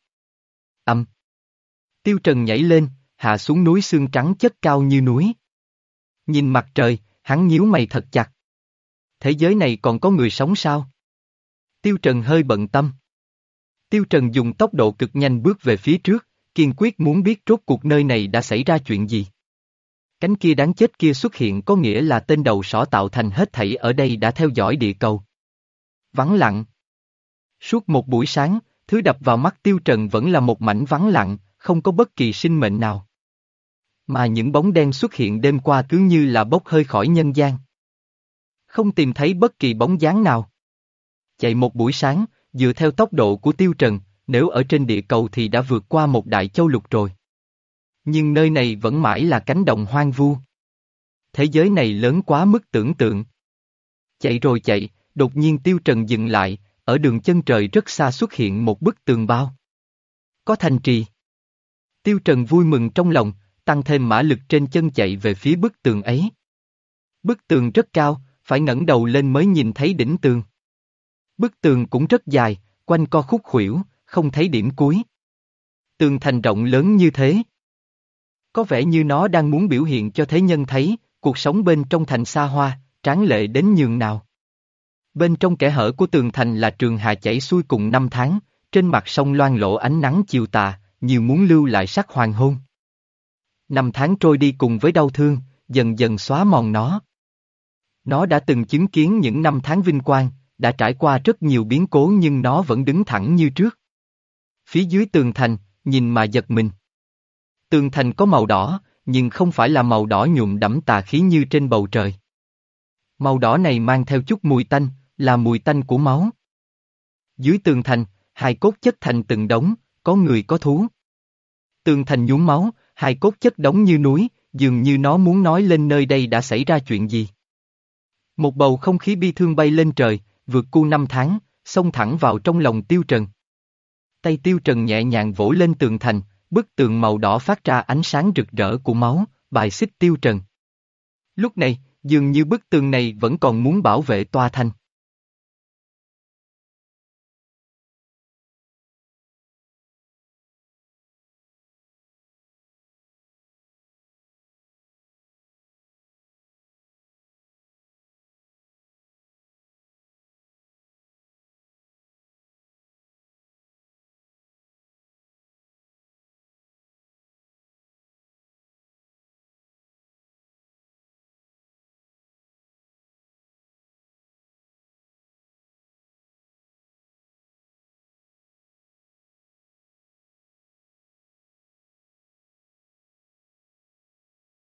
Âm. Tiêu Trần nhảy lên, hạ xuống núi xương trắng chất cao như núi. Nhìn mặt trời, hắn nhíu mày thật chặt. Thế giới này còn có người sống sao? Tiêu Trần hơi bận tâm. Tiêu Trần dùng tốc độ cực nhanh bước về phía trước, kiên quyết muốn biết rốt cuộc nơi này đã xảy ra chuyện gì. Cánh kia đáng chết kia xuất hiện có nghĩa là tên đầu sỏ tạo thành hết thảy ở đây đã theo dõi địa cầu. Vắng lặng. Suốt một buổi sáng, thứ đập vào mắt Tiêu Trần vẫn là một mảnh vắng lặng, không có bất kỳ sinh mệnh nào. Mà những bóng đen xuất hiện đêm qua cứ như là bốc hơi khỏi nhân gian. Không tìm thấy bất kỳ bóng dáng nào. Chạy một buổi sáng, dựa theo tốc độ của Tiêu Trần, nếu ở trên địa cầu thì đã vượt qua một đại châu lục rồi. Nhưng nơi này vẫn mãi là cánh đồng hoang vu. Thế giới này lớn quá mức tưởng tượng. Chạy rồi chạy, đột nhiên Tiêu Trần dừng lại, ở đường chân trời rất xa xuất hiện một bức tường bao. Có thành trì. Tiêu Trần vui mừng trong lòng, tăng thêm mã lực trên chân chạy về phía bức tường ấy. Bức tường rất cao, phải ngẩng đầu lên mới nhìn thấy đỉnh tường. Bức tường cũng rất dài, quanh co khúc khuỷu, không thấy điểm cuối. Tường thành rộng lớn như thế. Có vẻ như nó đang muốn biểu hiện cho thế nhân thấy, cuộc sống bên trong thành xa hoa, tráng lệ đến nhường nào. Bên trong kẻ hở của tường thành là trường hà chảy xuôi cùng năm tháng, trên mặt sông loan lộ ánh nắng chiều tà, nhiều muốn lưu lại sắc hoàng hôn. Năm tháng trôi đi cùng với đau thương, dần dần xóa mòn nó. Nó đã từng chứng kiến những năm tháng vinh quang, đã trải qua rất nhiều biến cố nhưng nó vẫn đứng thẳng như trước. Phía dưới tường thành, nhìn mà giật mình. Tường thành có màu đỏ, nhưng không phải là màu đỏ nhuộm đẫm tà khí như trên bầu trời. Màu đỏ này mang theo chút mùi tanh, là mùi tanh của máu. Dưới tường thành, hài cốt chất thành từng đống, có người có thú. Tường thành nhuốm máu, hài cốt chất đống như núi, dường như nó muốn nói lên nơi đây đã xảy ra chuyện gì. Một bầu không khí bi thương bay lên trời, vượt cu năm tháng, xông thẳng vào trong lòng tiêu trần. Tay tiêu trần nhẹ nhàng vỗ lên tường thành, bức tường màu đỏ phát ra ánh sáng rực rỡ của máu, bài xích tiêu trần. Lúc này, dường như bức tường này vẫn còn muốn bảo vệ toa thành.